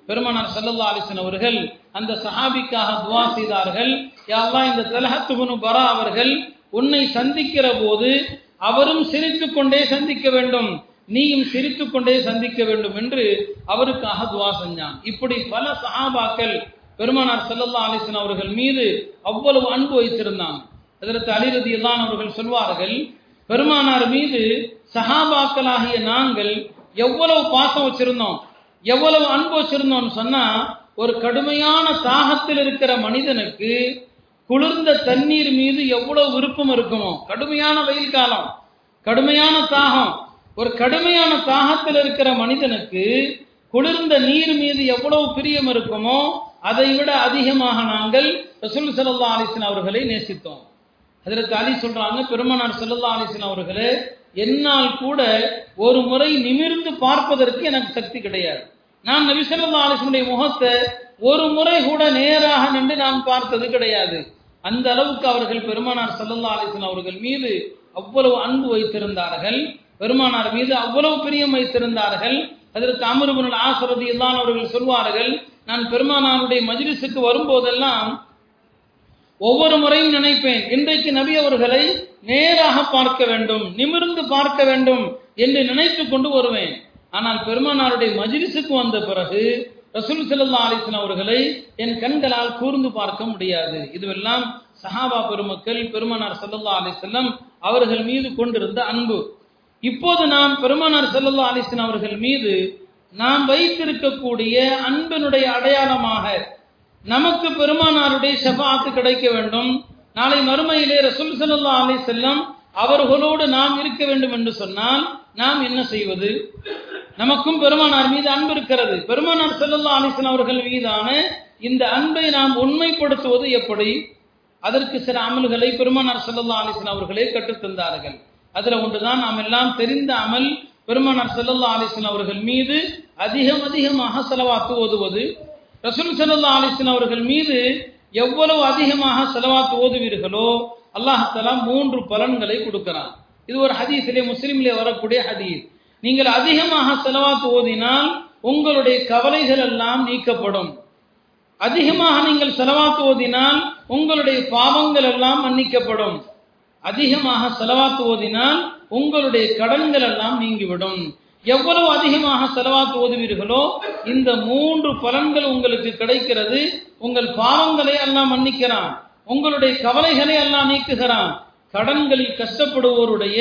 பெருமானார் சல்லல்லா அலிசன் அவர்கள் அந்த சஹாபிக்காக துவா செய்தார்கள். யாவா இந்த தலஹத்துபனு பரா அவர்கள் உன்னை சந்திக்கிற போது அவரும் சிரித்து கொண்டே சந்திக்க வேண்டும். நீயும் சிரித்து கொண்டே சந்திக்க வேண்டும் என்று அவருக்காக துவா செஞ்சான். இப்படி பல சஹாபாக்கள் பெருமானார் செல்லல்லா அலிசன் அவர்கள் மீது அவ்வளவு அன்பு வைத்திருந்தாங்க அதற்கு அலிரதி எல்லாம் அவர்கள் சொல்வார்கள் பெருமானார் மீது சஹாபாக்களாகிய நாங்கள் எவ்வளவு பாசம் வச்சிருந்தோம். எவ்வளவு அன்பு வச்சிருந்தோம்னு சொன்னா ஒரு கடுமையான தாகத்தில் இருக்கிற மனிதனுக்கு குளிர்ந்த தண்ணீர் மீது எவ்வளவு விருப்பம் இருக்குமோ கடுமையான வெயில் காலம் கடுமையான தாகம் ஒரு கடுமையான தாகத்தில் இருக்கிற மனிதனுக்கு குளிர்ந்த நீர் மீது எவ்வளவு பிரியம் இருக்குமோ அதை விட அதிகமாக நாங்கள் ரசூல் சல்லா அலிசன் அவர்களை நேசித்தோம். அதில் அலி சொல்றாங்க பெருமனார் சல்லா அலிசன் அவர்களே என்னால் கூட ஒரு முறை நிமிர்ந்து பார்ப்பதற்கு எனக்கு சக்தி கிடையாது. நான் நபி சொல்லா முகத்தை ஒரு முறை கூட நேராக நின்று நான் பார்த்தது கிடையாது. அந்த அளவுக்கு அவர்கள் பெருமானார் சல்லல்லா அலிசன் அவர்கள் மீது அவ்வளவு அன்பு வைத்திருந்தார்கள். பெருமானார் மீது அவ்வளவு பிரியம் வைத்திருந்தார்கள். அதற்கு அமருபுனல் ஆசரதி எல்லாம் அவர்கள் சொல்வார்கள் நான் பெருமானாருடைய மஜ்லிஸுக்கு வரும்போதெல்லாம் ஒவ்வொரு முறையும் நினைப்பேன் இன்றைக்கு நபி அவர்களை நேராக பார்க்க வேண்டும் நிமிர்ந்து பார்க்க வேண்டும் என்று நினைத்து கொண்டு வருவேன். ஆனால் பெருமானாருடைய மஜிலிசுக்கு வந்த பிறகு ரசூல் சல்லா அலிஸ்லாம் அவர்களை என் கண்களால் கூர்ந்து பார்க்க முடியாது. இதுவெல்லாம் சஹாபா பெருமக்கள் பெருமானார் சல்லல்லா அலிஸ்லம் அவர்கள் மீது கொண்டிருந்த அன்பு. இப்போது நாம் பெருமானார் சல்லல்லா அலிஸ்லாம் அவர்கள் மீது நாம் வைத்திருக்கக்கூடிய அன்பினுடைய அடையாளமாக நமக்கு பெருமானாருடைய செபாத்து கிடைக்க வேண்டும். நாளை மறுமையிலே ரசூல் சல்லா அலி செல்லம் அவர்களோடு நாம் இருக்க வேண்டும் என்று சொன்னால் நாம் என்ன செய்வது? நமக்கும் பெருமானார் மீது அன்பு இருக்கிறது. பெருமானார் செல்லல்லா அலிசன் அவர்கள் மீதான இந்த அன்பை நாம் உண்மைப்படுத்துவது எப்படி? அதற்கு சில அமல்களை பெருமானார் செல்லல்லா அலிசன் அவர்களே கற்றுத்தந்தார்கள் அதுல ஒன்றுதான் நாம் எல்லாம் தெரிந்த அமல் பெருமானார் செல்லல்லா அலிசன் அவர்கள் மீது அதிகம் அதிகமாக செலவாத்து ஓதுவது. ரசூல் சல்லா அலிசன் அவர்கள் மீது எவ்வளவு அதிகமாக செலவாத்து ஓதுவீர்களோ அல்லாஹலா மூன்று பலன்களை கொடுக்கிறான். இது ஒரு ஹதீஸிலே முஸ்லீம்லே வரக்கூடிய ஹதீஸ். நீங்கள் அதிகமாக செலவாத்து ஓதினால் உங்களுடைய கவலைகள் எல்லாம் நீக்கப்படும். அதிகமாக நீங்கள் செலவாத்து ஓதினால் உங்களுடைய பாவங்கள் எல்லாம் மன்னிக்கப்படும். அதிகமாக செலவாத்து ஓதினால் உங்களுடைய கடன்கள் எல்லாம் நீங்கிவிடும். எவ்வளவு அதிகமாக செலவாத்து ஓதுவீர்களோ இந்த மூன்று பலன்கள் உங்களுக்கு கிடைக்கிறது. உங்கள் பாவங்களை எல்லாம் மன்னிக்கிறான். உங்களுடைய கவலைகளை எல்லாம் நீக்குகிறான். கடன்களில் கஷ்டப்படுவோருடைய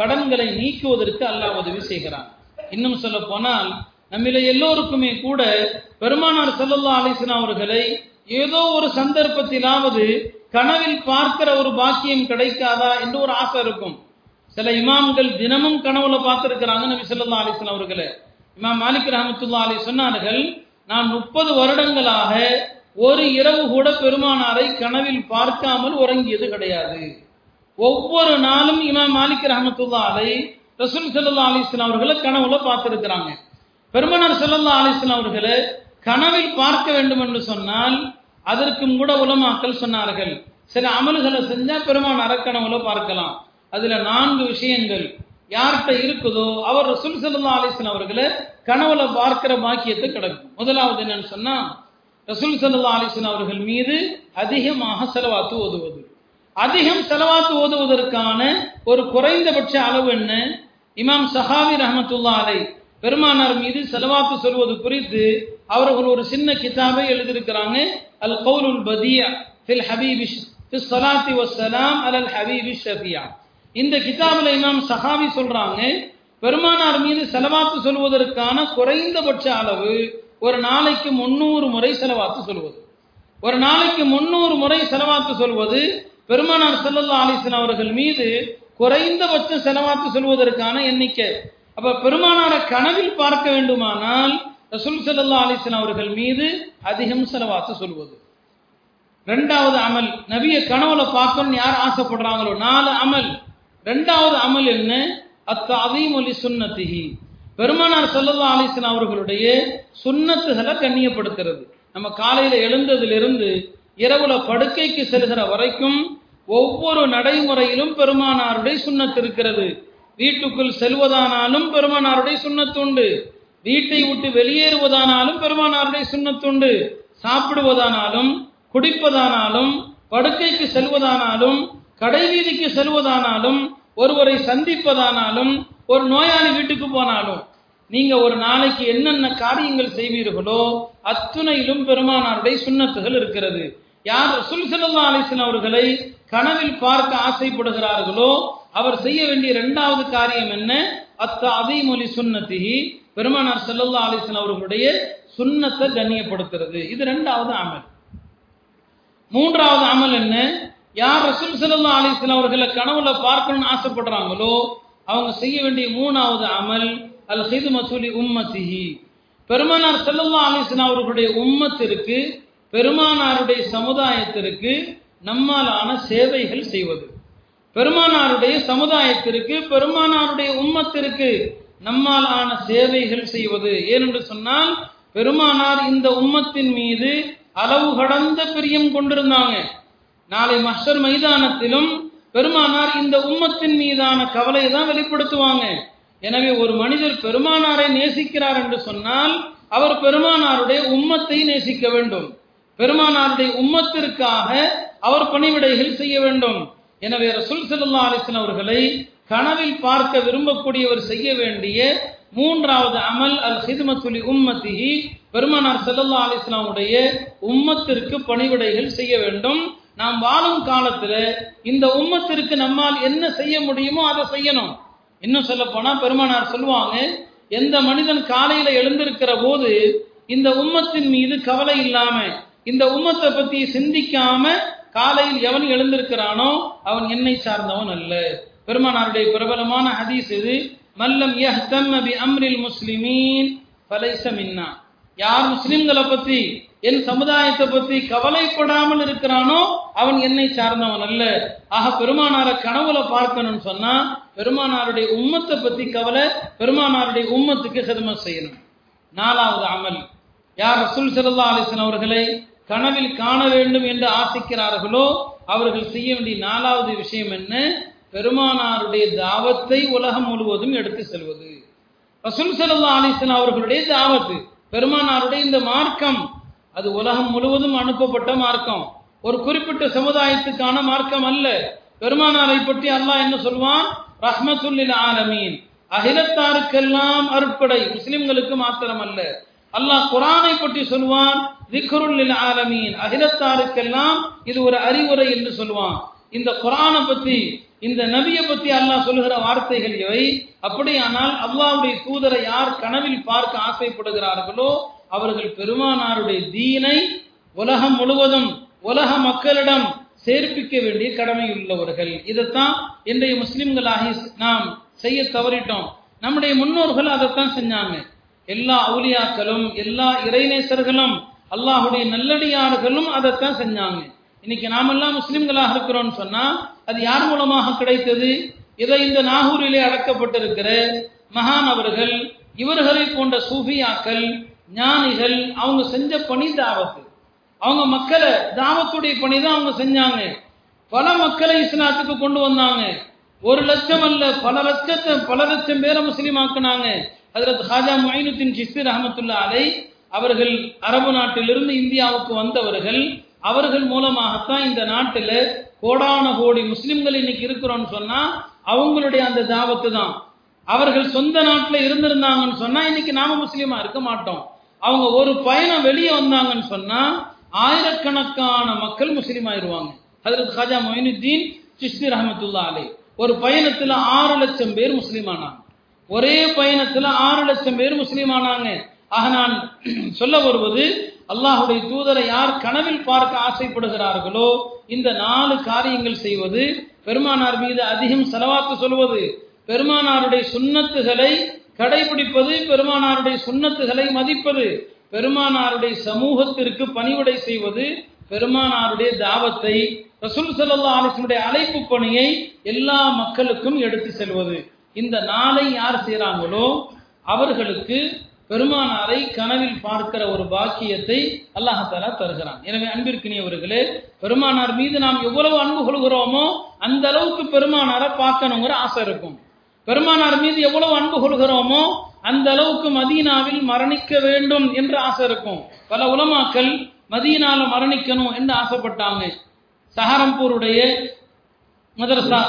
கடன்களை நீக்குவதற்கு அல்லாஹ் உதவி செய்கிறான். இன்னும் சொல்ல போனால் நம்மில எல்லோருக்குமே கூட பெருமானார் செல்லல்லா அலிஸ்லாம் அவர்களை ஏதோ ஒரு சந்தர்ப்பத்திலாவது கனவில் பார்க்கிற ஒரு பாக்கியம் கிடைக்காதா என்று ஒரு ஆசை இருக்கும். சில இமாம்கள் தினமும் கனவுல பார்த்திருக்கிறாங்க நபி சொல்லா அலிஸ்லாம் அவர்களே. இமாம் மாலிக் ரஹமத்துல்லா அலி சொன்னார்கள் நான் முப்பது வருடங்களாக ஒரு இரவு கூட பெருமானாரை கனவில் பார்க்காமல் உறங்கியது கிடையாது. ஒவ்வொரு நாளும் இமாம் மாலிக் ரஹமத்துல்லா அலை ரசூல் சல்லா அலிஸ்லாம் அவர்களை கனவுல பார்த்திருக்கிறாங்க. பெருமனார் சல்லா அலிஸ்லாம் அவர்களை கனவில் பார்க்க வேண்டும் என்று சொன்னால் அதற்கும் கூட உலமாக்கள் சொன்னார்கள். சில அமல்களை செஞ்சா பெருமான் அரக்கனவுல பார்க்கலாம். அதுல நான்கு விஷயங்கள் யார்கிட்ட இருக்குதோ அவர் ரசூல் ஸல்லல்லாஹு அலைஹி அவர்களை கனவுல பார்க்கிற பாக்கியத்தை கிடக்கும். முதலாவது என்னன்னு சொன்னா ரசூல் சல்லா அலைஹி அவர்கள் மீது அதிகமாக செலவாத்து ஓதுவது. அதிகம் செலவாத்து ஓதுவதற்கான ஒரு குறைந்தபட்ச அளவு என்ன? இமாம் சஹாவி ரஹமத்துல்லா அலை பெருமானார் மீது செலவாத்து சொல்வது குறித்து அவர்கள் ஒரு சின்ன கிதாபை எழுதியிருக்கிறாங்க அல் கவுலுல் பதியா ஃபில் ஹபீபி ஃபிஸ் ஸலாத்தி வஸ்ஸலாம் அல் ஹபீபி ஷஃபியா. இந்த கிதாபில் இமாம் சஹாவி சொல்றாங்க பெருமானார் மீது செலவாத்து சொல்வதற்கான குறைந்தபட்ச அளவு ஒரு நாளைக்கு முன்னூறு முறை செலவாத்து சொல்வது. ஒரு நாளைக்கு முன்னூறு முறை செலவாத்து சொல்வது பெருமானார் செல்லல்லா அலைஹி அவர்கள் மீது குறைந்தபட்சம் செலவாத்து சொல்வதற்கான எண்ணிக்கை. அப்ப பெருமானாரை கனவில் பார்க்க வேண்டுமானால் ரசூல் செல்லல்லா அலைஹி அவர்கள் மீது அதிகம் செலவாத்து சொல்வது. ரெண்டாவது அமல் நபியை கனவுல பார்க்கணும்னு யார் ஆசைப்படுறாங்களோ நாலு அமல். ரெண்டாவது அமல் என்ன? அத்த அதீமொலி சுண்ணத்திகி பெருமானார் ஸல்லல்லாஹு அலைஹி அவர்களுடைய சுண்ணத்துகளை கண்ணியப்படுத்துறது. நம்ம காலையில் எழுந்ததிலிருந்து இரவுல படுக்கைக்கு செல்கிற வரைக்கும் ஒவ்வொரு நடைமுறையிலும் பெருமானாருடைய சுண்ணத்து இருக்கிறது. வீட்டுக்குள் செல்வதானாலும் பெருமானாருடைய சுண்ணத்துண்டு வீட்டை விட்டு வெளியேறுவதானாலும் பெருமானாருடைய சுண்ணத்துண்டு சாப்பிடுவதானாலும் குடிப்பதானாலும் படுக்கைக்கு செல்வதானாலும் கடைவீதிக்கு செல்வதானாலும் ஒருவரை சந்திப்பதானாலும் ஒரு நோயாளி வீட்டுக்கு போனாலும் நீங்க ஒரு நாளைக்கு என்னென்ன காரியங்கள் செய்வீர்களோ அத்துணையிலும் பெருமானாருடைய சுண்ணத்துகள் இருக்கிறது. யார் ரசூல் ஸல்லல்லாஹு அலைஹி அவர்களை கனவில் பார்க்க ஆசைப்படுகிறார்களோ அவர் செய்ய வேண்டிய இரண்டாவது காரியம் என்ன? அத்த அதீமொலி சுன்னத்திஹி பெருமானார் ஸல்லல்லாஹு அலைஹி அவர்களுடைய சுண்ணத்தை கண்ணியப்படுத்துறது. இது இரண்டாவது அமல். மூன்றாவது அமல் என்ன? யார் ரசூல் சல்லா அலைஹி அவர்களை கனவுல பார்க்கணும்னு ஆசைப்படுறாங்களோ அவங்க செய்ய வேண்டிய மூணாவது அமல் அல் ஹிது மசூலி உம்மசிஹி பெருமானார் செல்லல்லா அலைஹி அவர்களுடைய உம்மத்திற்கு பெருமானாருடைய சமுதாயத்திற்கு நம்மாலான சேவைகள் செய்வது. பெருமானாருடைய சமுதாயத்திற்கு பெருமானாருடைய உம்மத்திற்கு நம்மாலான சேவைகள் செய்வது. ஏனென்று சொன்னால் பெருமானார் இந்த உம்மத்தின் மீது அளவு கடந்த பிரியம் கொண்டிருந்தாங்க. நாளை மஹ்ஷர் மைதானத்திலும் பெருமானார் இந்த உம்மத்தின் மீதான கவலையை தான் வெளிப்படுத்துவாங்க. எனவே ஒரு மனிதர் பெருமானாரை நேசிக்கிறார் என்று சொன்னால் அவர் பெருமானாருடைய உம்மத்தை நேசிக்க வேண்டும். பெருமானாருடைய உம்மத்திற்காக அவர் பணிவிடைகள் செய்ய வேண்டும். எனவே ரசூல் ஸல்லல்லாஹு அலைஹி அவர்களை கனவில் பார்க்க விரும்பக்கூடியவர் செய்ய வேண்டிய மூன்றாவது அமல் அல் ஹிதுமத்துலி உம்மத்திஹி பெருமானார் ஸல்லல்லாஹு அலிஸ்லாமுடைய உம்மத்திற்கு பணிவிடைகள் செய்ய வேண்டும். நாம் வாழும் காலத்துல இந்த உம்மத்திற்கு நம்மால் என்ன செய்ய முடியுமோ அதை செய்யணும். இன்னும் சொல்ல போனா பெருமானார் சொல்லுவாங்க எந்த மனிதன் காலையில எழுந்திருக்கிற போது இந்த உம்மத்தின் மீது கவலை இல்லாம இந்த உம்மத்தை பத்தி சிந்திக்காம காலையில் எவன் எழுந்திருக்கிறானோ அவன் என்னை சார்ந்தவன் அல்ல. பெருமானாருடைய பிரபலமான ஹதீஸ் இது மல்லம் யஹ்தம் அம்ரில் முஸ்லிமீன் ஃபலைஸ மின்னா. யார் முஸ்லிம்களை பத்தி என் சமுதாயத்தை பத்தி கவலைப்படாமல் இருக்கிறானோ அவன் என்னை சார்ந்தவன் அல்ல. ஆக பெருமானார கனவுல பார்க்கணும்னு சொன்னா பெருமானாருடைய உம்மத்தை பத்தி கவலை பெருமானாருடைய உம்மத்துக்கு சிரமம் செய்யணும். நாலாவது அமல். யார் ரசூல் ஸல்லல்லாஹு அலிசன் அவர்களை கனவில் காண வேண்டும் என்று ஆசைக்கிறார்களோ அவர்கள் செய்ய வேண்டிய நாலாவது விஷயம் என்ன? பெருமானாருடைய தாவத்தை உலகம் முழுவதும் எடுத்து செல்வது. ரசூல் ஸல்லல்லாஹு அலிசன் அவர்களுடைய தாவத்து பெருமானாருடைய இந்த மார்க்கம் அது உலகம் முழுவதும் அனுப்பப்பட்ட மார்க்கம். ஒரு குறிப்பிட்ட சமுதாயத்துக்கான மார்க்கம் அல்ல. பெருமானாரை பற்றி அல்லாஹ் என்ன சொல்வான்? ரஹ்மத்துல்லில் ஆலமீன். அகிலத்தாருக்கெல்லாம் அருட்படை. முஸ்லிம்களுக்கு அல்ல அல்லாஹ் குரானை பற்றி சொல்வான் திக்ருல் ஆலமீன். அகிலத்தாருக்கெல்லாம் இது ஒரு அறிவுரை என்று சொல்வான். இந்த குரானை பத்தி இந்த நபியை பத்தி அல்லாஹ் சொல்லுகிற வார்த்தைகள் இவை அப்படியானால் அல்லாவுடைய தூதரை யார் கனவில் பார்க்க ஆசைப்படுகிறார்களோ அவர்கள் பெருமானாருடைய தீனை உலகம் முழுவதும் உலக மக்களிடம் சேர்ப்பிக்க வேண்டிய கடமை உள்ளவர்கள் இதைத்தான் இன்றைய முஸ்லிம்களாகி நாம் செய்ய தவறிட்டோம். நம்முடைய முன்னோர்கள் அதைத்தான் செஞ்சாங்க. எல்லா அவுலியாக்களும் எல்லா இறைநேசர்களும் அல்லாஹுடைய நல்லடியார்களும் அதைத்தான் செஞ்சாங்க. இன்னைக்கு நாமெல்லாம் முஸ்லிம்களாக இருக்கிறோம்னு சொன்னா அது யார் மூலமாக கிடைத்தது? இதை இந்த நாகூரிலே அடக்கப்பட்டிருக்கிற மகான் அவர்கள் இவர்களை போன்ற சூஃபியாக்கள் ஞானிகள் அவங்க செஞ்ச பணி தாவத்து. அவங்க மக்களை தாவத்துடைய பணி தான் அவங்க செஞ்சாங்க. பல மக்களை இஸ்லாத்துக்கு கொண்டு வந்தாங்க. ஒரு லட்சம் அல்ல பல லட்சத்தை பல லட்சம் பேரை முஸ்லீம் ஆக்குனாங்க அதில் ஹாஜா மொயினுத்தின் சிஸ்தி ரஹமத்துல்லா அலை அவர்கள் அரபு நாட்டிலிருந்து இந்தியாவுக்கு வந்தவர்கள். அவர்கள் மூலமாகத்தான் இந்த நாட்டில் கோடான கோடி முஸ்லிம்கள் இன்னைக்கு இருக்கிறோம்னு சொன்னா அவங்களுடைய அந்த தாவத்து தான். அவர்கள் சொந்த நாட்டில் இருந்திருந்தாங்கன்னு சொன்னா இன்னைக்கு நாம முஸ்லீமா இருக்க மாட்டோம். அவங்க ஒரு பயணம் வெளியே வந்தாங்கன்னு சொன்னா ஆயிரக்கணக்கான மக்கள் முஸ்லீம் ஆயிருவாங்க. ஹதரத் ஹாஜா மொயினுத்தீன் சிஸ்தி ரஹமத்துல்லா அலை ஒரு பயணத்துல ஆறு லட்சம் பேர் முஸ்லீம் ஆனாங்க. ஒரே பயணத்துல ஆறு லட்சம் பேர் முஸ்லீம் ஆனாங்க. ஆக நான் சொல்ல வருவது அல்லாஹுடைய தூதரை யார் கனவில் பார்க்க ஆசைப்படுகிறார்களோ இந்த நாலு காரியங்கள் செய்வது பெருமானார் மீது அதிகம் செலவாத்து சொல்வது பெருமானாருடைய சுண்ணத்துகளை கடைபிடிப்பது பெருமானாருடைய சுண்ணத்துகளை மதிப்பது பெருமானாருடைய சமூகத்திற்கு பணிவுடை செய்வது பெருமானாருடைய தாவத்தை ரசூல் சல்லா அலிஸ்னுடைய அழைப்பு பணியை எல்லா மக்களுக்கும் எடுத்து செல்வது. இந்த நாளை யார் செய்கிறாங்களோ அவர்களுக்கு பெருமானாரை கனவில் பார்க்கிற ஒரு பாக்கியத்தை அல்லாஹாலா தருகிறான். எனவே அன்பிற்கினியவர்களே பெருமானார் மீது நாம் எவ்வளவு அன்பு கொள்கிறோமோ அந்த அளவுக்கு பெருமானாரை பார்க்கணுங்கிற ஆசை இருக்கும். பெருமானார் மீது எவ்வளவு அன்பு கொள்கிறோமோ அந்த அளவுக்கு மதீனாவில் மரணிக்க வேண்டும் என்று ஆசை இருக்கும். பல உலமாக்கள் மதீனால மரணிக்கணும் என்று ஆசைப்பட்டாங்க. சஹரம்பூருடைய மதரசா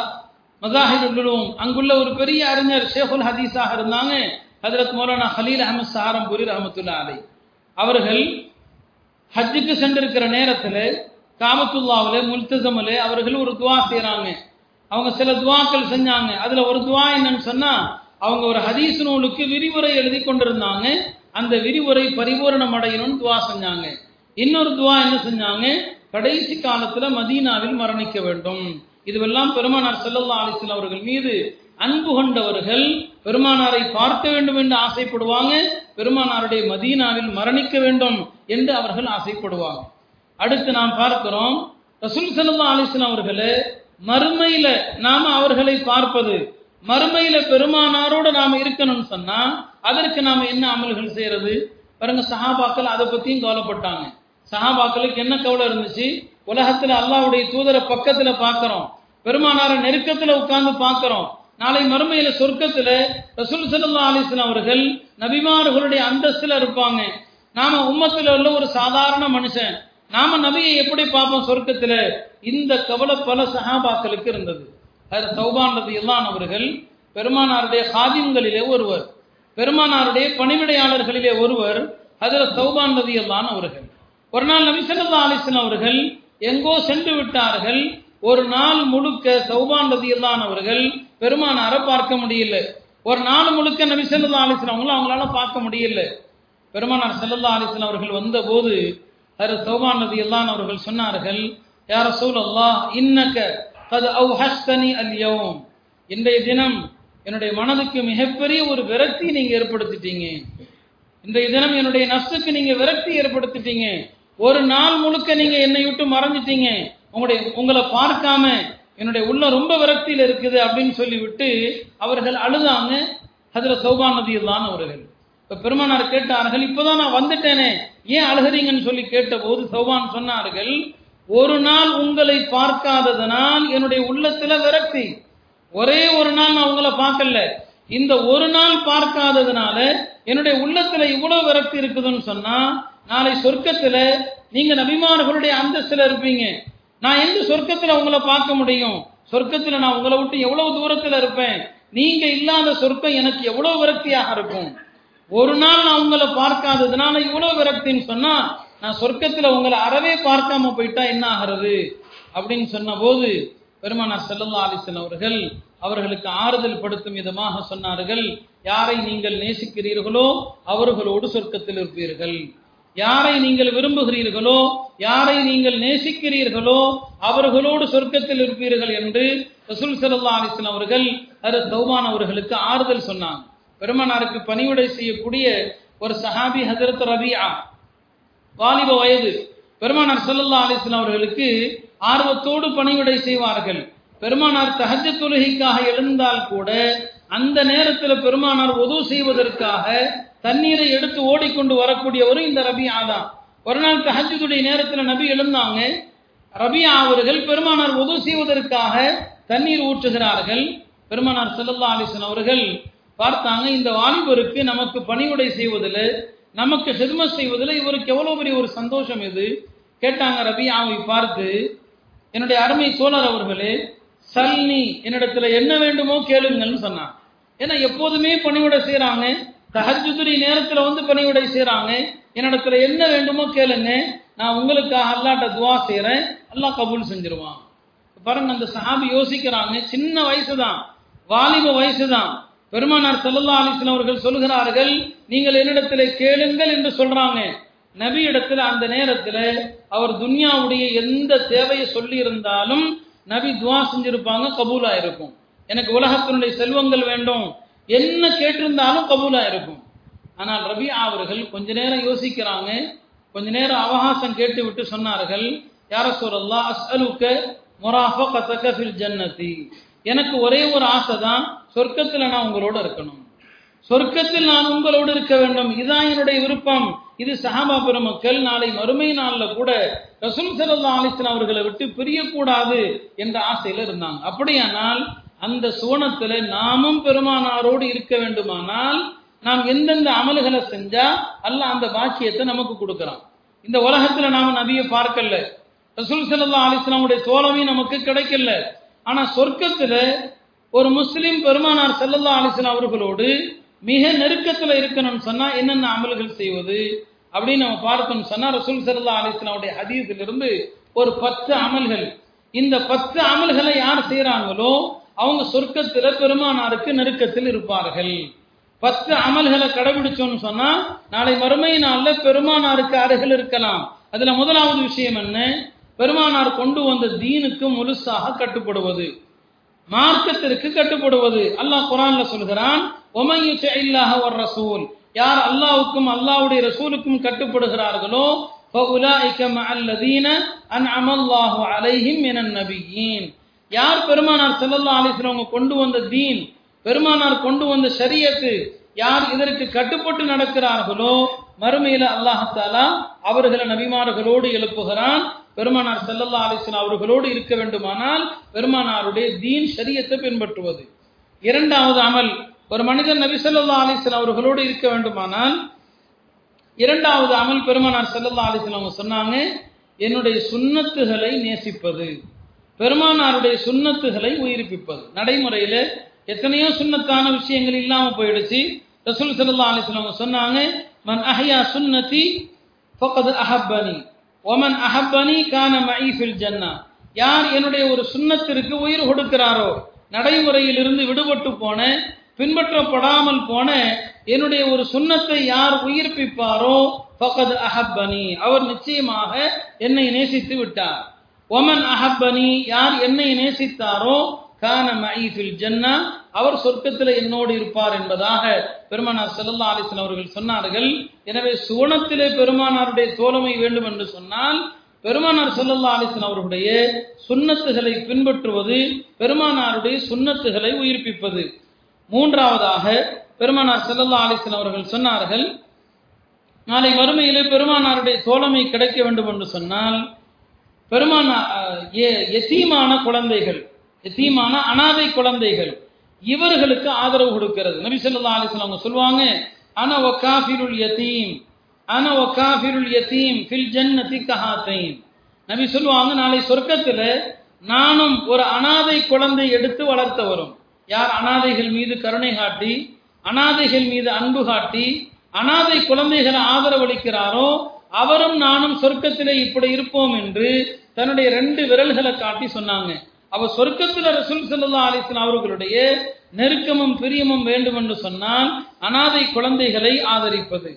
மசாஹிதும் அங்குள்ள ஒரு பெரிய அறிஞர் ஷேகுல் ஹதீஸாக இருந்தாங்க. ஹதரத் மௌலானா ஹலீல் அஹமத் சஹாரம்பூரி ரஹமத்துல்லா அலை அவர்கள் ஹஜ்ஜுக்கு சென்றிருக்கிற நேரத்தில் காமத்துல்லாவில் முல்தசமில் அவர்கள் ஒரு துவா செய்கிறாங்க அவங்க சில துவாக்கள் செஞ்சாங்க. அதில் ஒரு துவா என்னன்னு சொன்னால் அவங்க ஒரு ஹதீஸ் நூலுக்கு விரிவுரை எழுதி கொண்டிருந்தாங்க. அந்த விரிவுரை பரிபூரணம் அடையணும்னு துவா செஞ்சாங்க. இன்னொரு துவா என்ன செஞ்சாங்க? கடைசி காலத்துல மதீனாவில் மரணிக்க வேண்டும். இதுவெல்லாம் பெருமானார் செல்லல்லா அலிஸ்லாம் அவர்கள் மீது அன்பு கொண்டவர்கள் பெருமானாரை பார்க்க வேண்டும் என்று ஆசைப்படுவாங்க. பெருமானாருடைய மதீனாவில் மரணிக்க வேண்டும் என்று அவர்கள் ஆசைப்படுவாங்க. அடுத்து நாம் பார்க்கிறோம். ரசூல் சல்லா அலிஸ்லாம் அவர்களே மறுமையில நாம அவர்களை பார்ப்பது மறுமையில பெருமானாரோட நாம இருக்கணும்னு சொன்னா அதற்கு நாம என்ன அமல்கள் செய்யறது? பாருங்க சஹாபாக்கள் அதை பத்தியும் கவலைப்பட்டாங்க. சஹாபாக்களுக்கு என்ன கவலை இருந்துச்சு? உலகத்துல அல்லாவுடைய தூதரை பக்கத்துல பாக்குறோம். பெருமானார நெருக்கத்துல உட்கார்ந்து பாக்குறோம். நாளை மறுமையில சொர்க்கத்துல ரசூல் சல்லா அலிஸ்லாம் அவர்கள் நபிமார்களுடைய அந்தஸ்துல இருப்பாங்க. நாம உம்மத்துல உள்ள ஒரு சாதாரண மனுஷன். நாம நபியை எப்படி பார்ப்போம் சொர்க்கத்துல? இந்த கவலை பல சஹாபாக்களுக்கு இருந்தது. அது சௌபான் ரதி இல்லான் அவர்கள் பெருமானாருடைய சாதியங்களிலே ஒருவர் பெருமானாருடைய பணிவிடையாளர்களிலே ஒருவர் அதில் சௌபான் ரதி இல்லான் அவர்கள். ஒரு நாள் நபி சல்லா அலிஸ்லாம் அவர்கள் எங்கோ சென்று விட்டார்கள். ஒரு நாள் முழுக்க சௌபான் ரதி இல்லான் அவர்கள் பெருமானாரை பார்க்க முடியல. ஒரு நாள் முழுக்க நபி சல்லா அலிஸ்லாம் அவங்களும் அவங்களால பார்க்க முடியல. பெருமானார் செல்லல்லா அலிஸ்லாம் அவர்கள் வந்த போது சௌபான் நதி இல்லான் அவர்கள் சொன்னார்கள் யார சூழ் இன்னக்க கது அவு ஹஸ்தனி அல்யவும் இன்றைய தினம் என்னுடைய மனதுக்கு மிகப்பெரிய ஒரு விரக்தி நீங்க ஏற்படுத்திட்டீங்க. இன்றைய தினம் என்னுடைய நஷ்டத்துக்கு நீங்க விரக்தி ஏற்படுத்திட்டீங்க. ஒரு நாள் முழுக்க நீங்க என்னை விட்டு மறைஞ்சிட்டீங்க. உங்களுடைய உங்களை பார்க்காம என்னுடைய உள்ள ரொம்ப விரக்தியில் இருக்குது அப்படின்னு சொல்லிவிட்டு அவர்கள் அழுதாங்க அதுல சௌபான் நதியில்தான் அவர்கள். இப்ப பெருமானார் கேட்டார்கள் இப்பதான் நான் வந்துட்டேனே ஏன் அழுகிறீங்கன்னு சொல்லி கேட்ட போது சௌபான் சொன்னார்கள் ஒரு நாள் உங்களை பார்க்காததனால் என்னுடைய உள்ளத்துல விரக்தி. ஒரே ஒரு நாள் நான் உங்களை பார்க்கல. இந்த ஒரு நாள் பார்க்காததுனால என்னுடைய உள்ளத்துல இவ்வளவு விரக்தி இருக்குதுன்னு சொன்னா நாளை சொர்க்கத்துல நீங்க நபிமார்களுடைய அந்தஸ்துல இருப்பீங்க. நான் எந்த சொர்க்கத்துல உங்களை பார்க்க முடியும்? சொர்க்கத்துல நான் உங்களை விட்டு எவ்வளவு தூரத்துல இருப்பேன்? நீங்க இல்லாத சொர்க்கம் எனக்கு எவ்வளவு விரக்தியாக இருக்கும்? ஒரு நாள் நான் உங்களை பார்க்காததுனால இவ்வளவு விரக்தின்னு சொன்னா நான் சொர்க்கத்தில் உங்களை அறவே பார்க்காம போயிட்டா என்ன ஆகிறது? அப்படின்னு சொன்ன போது பெருமானார் செல்லல்லா அலிசன் அவர்கள் அவர்களுக்கு ஆறுதல் படுத்தும் விதமாக சொன்னார்கள். யாரை நீங்கள் நேசிக்கிறீர்களோ அவர்களோடு சொர்க்கத்தில் இருப்பீர்கள். யாரை நீங்கள் விரும்புகிறீர்களோ யாரை நீங்கள் நேசிக்கிறீர்களோ அவர்களோடு சொர்க்கத்தில் இருப்பீர்கள் என்று ரசூல் சல்லா அலிஸ்லாம் அவர்கள் அது சௌமான் அவர்களுக்கு ஆறுதல் சொன்னாங்க. பெருமானாருக்கு பணிவிடை செய்யக்கூடிய ஒரு சஹாபி ஹசரத் ரபியா வாலிப வயது. பெருமானார் சல்லல்லா அலிஸ்லாம் அவர்களுக்கு ஆர்வத்தோடு பணிவிடை செய்வார்கள். பெருமானார் தகஜ தொழுகைக்காக எழுந்தால் கூட அந்த நேரத்தில் பெருமானார் உதவு செய்வதற்காக தண்ணீரை எடுத்து ஓடிக்கொண்டு வரக்கூடியவரும் இந்த ரபியா தான். ஒரு நாள் தஹஜுடைய நேரத்தில் நபி எழுந்தாங்க. ரபியா அவர்கள் பெருமானார் உதவு செய்வதற்காக தண்ணீர் ஊற்றுகிறார்கள். பெருமானார் செல்லல்லா அலிசன் அவர்கள் பார்த்தாங்க இந்த வாலிபருக்கு நமக்கு பணிவுடை செய்வதில் நமக்கு ஹெதும செய்வதில் இவருக்கு எவ்வளவு பெரிய ஒரு சந்தோஷம் இது கேட்டாங்க ரபியாவை பார்த்து. என்னுடைய அருமை சோழர் அவர்களே சல்னி என்னிடத்துல என்ன வேண்டுமோ கேளுங்கள்னு சொன்னான். ஏன்னா எப்போதுமே பணிவிடை செய்யறாங்க தஹஜுதுரி நேரத்தில் வந்து பணிவிடை செய்யறாங்க என்னிடத்துல என்ன வேண்டுமோ கேளுங்க. நான் உங்களுக்காக அல்லாட்ட துவா செய்யறேன் அல்லாஹ் கபூல் செஞ்சிருவான். பாருங்க அந்த சஹாபி யோசிக்கிறாங்க. சின்ன வயசுதான். வாலிப வயசுதான். பெருமானார் சல்லல்லா அலிஸ்லாம் அவர்கள் சொல்கிறார்கள் நீங்கள் என்னிடத்தில் கேளுங்கள் என்று சொல்றாங்க. நபி இடத்துல அந்த நேரத்தில் அவர் துன்யாவுடைய எந்த தேவையை சொல்லி இருந்தாலும் நபி துவா செஞ்சிருப்பாங்க கபூலா இருக்கும் எனக்கு உலகத்தினுடைய செல்வங்கள் வேண்டும். என்ன கேட்டிருந்தாலும் கபூலா இருக்கும் ஆனால் ரபி அவர்கள் கொஞ்ச நேரம் யோசிக்கிறாங்க. கொஞ்ச நேரம் அவகாசம் கேட்டு விட்டு சொன்னார்கள் யார சொல்லல்லா அஸ்அலுக்க முராஃபகத்தக ஃபில் ஜன்னதி எனக்கு ஒரே ஒரு ஆசை தான் சொர்க்கத்தில் நான் உங்களோட இருக்கணும். சொர்க்கத்தில் நான் உங்களோடு இருக்க வேண்டும். இதுதான் என்னுடைய விருப்பம். இது சஹாபா பெருமக்கள் நாளை மறுமை நாளில் கூட ரசூல் சல்லா அலிஸ்லாம் அவர்களை விட்டு பிரியக்கூடாது என்ற ஆசையில இருந்தாங்க. அப்படியானால் அந்த சுவனத்துல நாமும் பெருமானாரோடு இருக்க வேண்டுமானால் நாம் எந்தெந்த அமல்களை செஞ்சா அல்ல அந்த பாக்கியத்தை நமக்கு கொடுக்கிறான். இந்த உலகத்துல நாம நபியை பார்க்கல. ரசூல் சல்லா அலிஸ்லாமுடைய தோழமையும் நமக்கு கிடைக்கல. ஆனா சொர்க்கத்துல ஒரு முஸ்லிம் பெருமானார் செல்லல்லா அலிசன் அவர்களோடு மிக நெருக்கத்துல இருக்கணும்னு சொன்னா என்னென்ன அமல்கள் செய்வது அப்படின்னு நம்ம பார்த்தோம்னு சொன்னா ரசூல் சல்லா அலிசன் அவருடைய இருந்து ஒரு பத்து அமல்கள். இந்த பத்து அமல்களை யார் செய்யறாங்களோ அவங்க சொர்க்கத்துல பெருமானாருக்கு நெருக்கத்தில் இருப்பார்கள். பத்து அமல்களை கடைபிடிச்சோம்னு சொன்னா நாளை மறுமை நாளில் பெருமானாருக்கு அருகில் இருக்கலாம். அதுல முதலாவது விஷயம் என்ன? பெருமானார் கொண்டு வந்த தீனுக்கு முழுசாக கட்டுப்படுவது மார்க்கத்திற்கு கட்டுப்படுவது. அல்லாஹ் குரான்ல சொல்கிறான் இல்லாஹ ஒரு ரசூல். யார் அல்லாவுக்கும் அல்லாவுடைய ரசூலுக்கும் கட்டுப்படுகிறார்களோ யார் பெருமானார் செல்லல்லா அலிஸ்லவங்க கொண்டு வந்த தீன் பெருமானார் கொண்டு வந்த சரியத்து யார் இதற்கு கட்டுப்பட்டு நடக்கிறார்களோ மறுமையில அல்லாஹாலா அவர்களை நபிமார்களோடு எழுப்புகிறான். பெருமானார் செல்லல்லா அலிஸ்லாம் அவர்களோடு இருக்க வேண்டுமானால் பெருமானாருடைய தீன் சரியத்தை பின்பற்றுவது. இரண்டாவது அமல் ஒரு மனிதன் நபி சொல்லல்லா அலிஸ்லாம் அவர்களோடு இருக்க வேண்டுமானால் இரண்டாவது அமல் பெருமானார் செல்லல்லா அலிஸ்லாம் அவங்க சொன்னாங்க என்னுடைய சுண்ணத்துகளை நேசிப்பது. பெருமானாருடைய சுண்ணத்துகளை உயிர்ப்பிப்பது. நடைமுறையில் எத்தனையோ சுண்ணத்தான விஷயங்கள் இல்லாமல் போயிடுச்சு. ரசூல் சல்லா அலிஸ்லாம் அவங்க சொன்னாங்க மன் அஹ்யா சுன்னதி ஃபக்கது அஹப்பனி. ஒமன் அஹப்பனி கான மஈஃபில் ஜன்னா யார் என்னுடைய ஒரு சுண்ணத்திற்கு உயிர் கொடுக்கிறாரோ நடைமுறையில் இருந்து விடுபட்டு போன பின்பற்றப்படாமல் போன என்னுடைய ஒரு சுண்ணத்தை யார் உயிர்ப்பிப்பாரோ ஃபகத் அஹப்பனி அவர் நிச்சயமாக என்னை நேசித்து விட்டார். ஒமன் அஹப்பனி யார் என்னை நேசித்தாரோ கான மஈஃபில் ஜன்னா அவர் சொர்க்கத்தில் என்னோடு இருப்பார் என்பதாக பெருமானார் செல்லல்லா அலிஸ்லாம் அவர்கள் சொன்னார்கள். எனவே சுவனத்திலே பெருமானாருடைய தோழமை வேண்டும் என்று சொன்னால் பெருமானார் செல்லல்லா அலிஸ்லாம் அவர்களுடைய சுண்ணத்துகளை பின்பற்றுவது பெருமானாருடைய சுண்ணத்துகளை உயிர்ப்பிப்பது. மூன்றாவதாக பெருமானார் செல்லல்லா அலிஸ்லாம் அவர்கள் சொன்னார்கள் நாளை வறுமையிலே பெருமானாருடைய தோழமை கிடைக்க வேண்டும் என்று சொன்னால் பெருமானா எத்தீமான குழந்தைகள் எத்தீமான அனாதை குழந்தைகள். இவர்களுக்கு ஆதரவு கொடுக்கிறது. நபி சொல்லா அலிஸ்லாம் அவங்க சொல்லுவாங்க அன ஒகாஃபிருல் யத்தீம் அன ஒகாஃபிருல் யத்தீம் ஃபில் ஜன்னதி கஹாத்தைன். நபி சொல்லுவாங்க நாளை சொர்க்கத்தில் நானும் ஒரு அனாதை குழந்தை எடுத்து வளர்த்த வரும். யார் அனாதைகள் மீது கருணை காட்டி அனாதைகள் மீது அன்பு காட்டி அனாதை குழந்தைகளை ஆதரவளிக்கிறாரோ அவரும் நானும் சொர்க்கத்திலே இப்படி இருப்போம் என்று தன்னுடைய ரெண்டு விரல்களை காட்டி சொன்னாங்க. அவ சொர்க்கத்தில் ரசூல் சல்லா அலிஸ்லாம் அவர்களுடைய நெருக்கமும் பிரியமும் வேண்டும் என்று சொன்னால் அனாதை குழந்தைகளை ஆதரிப்பது.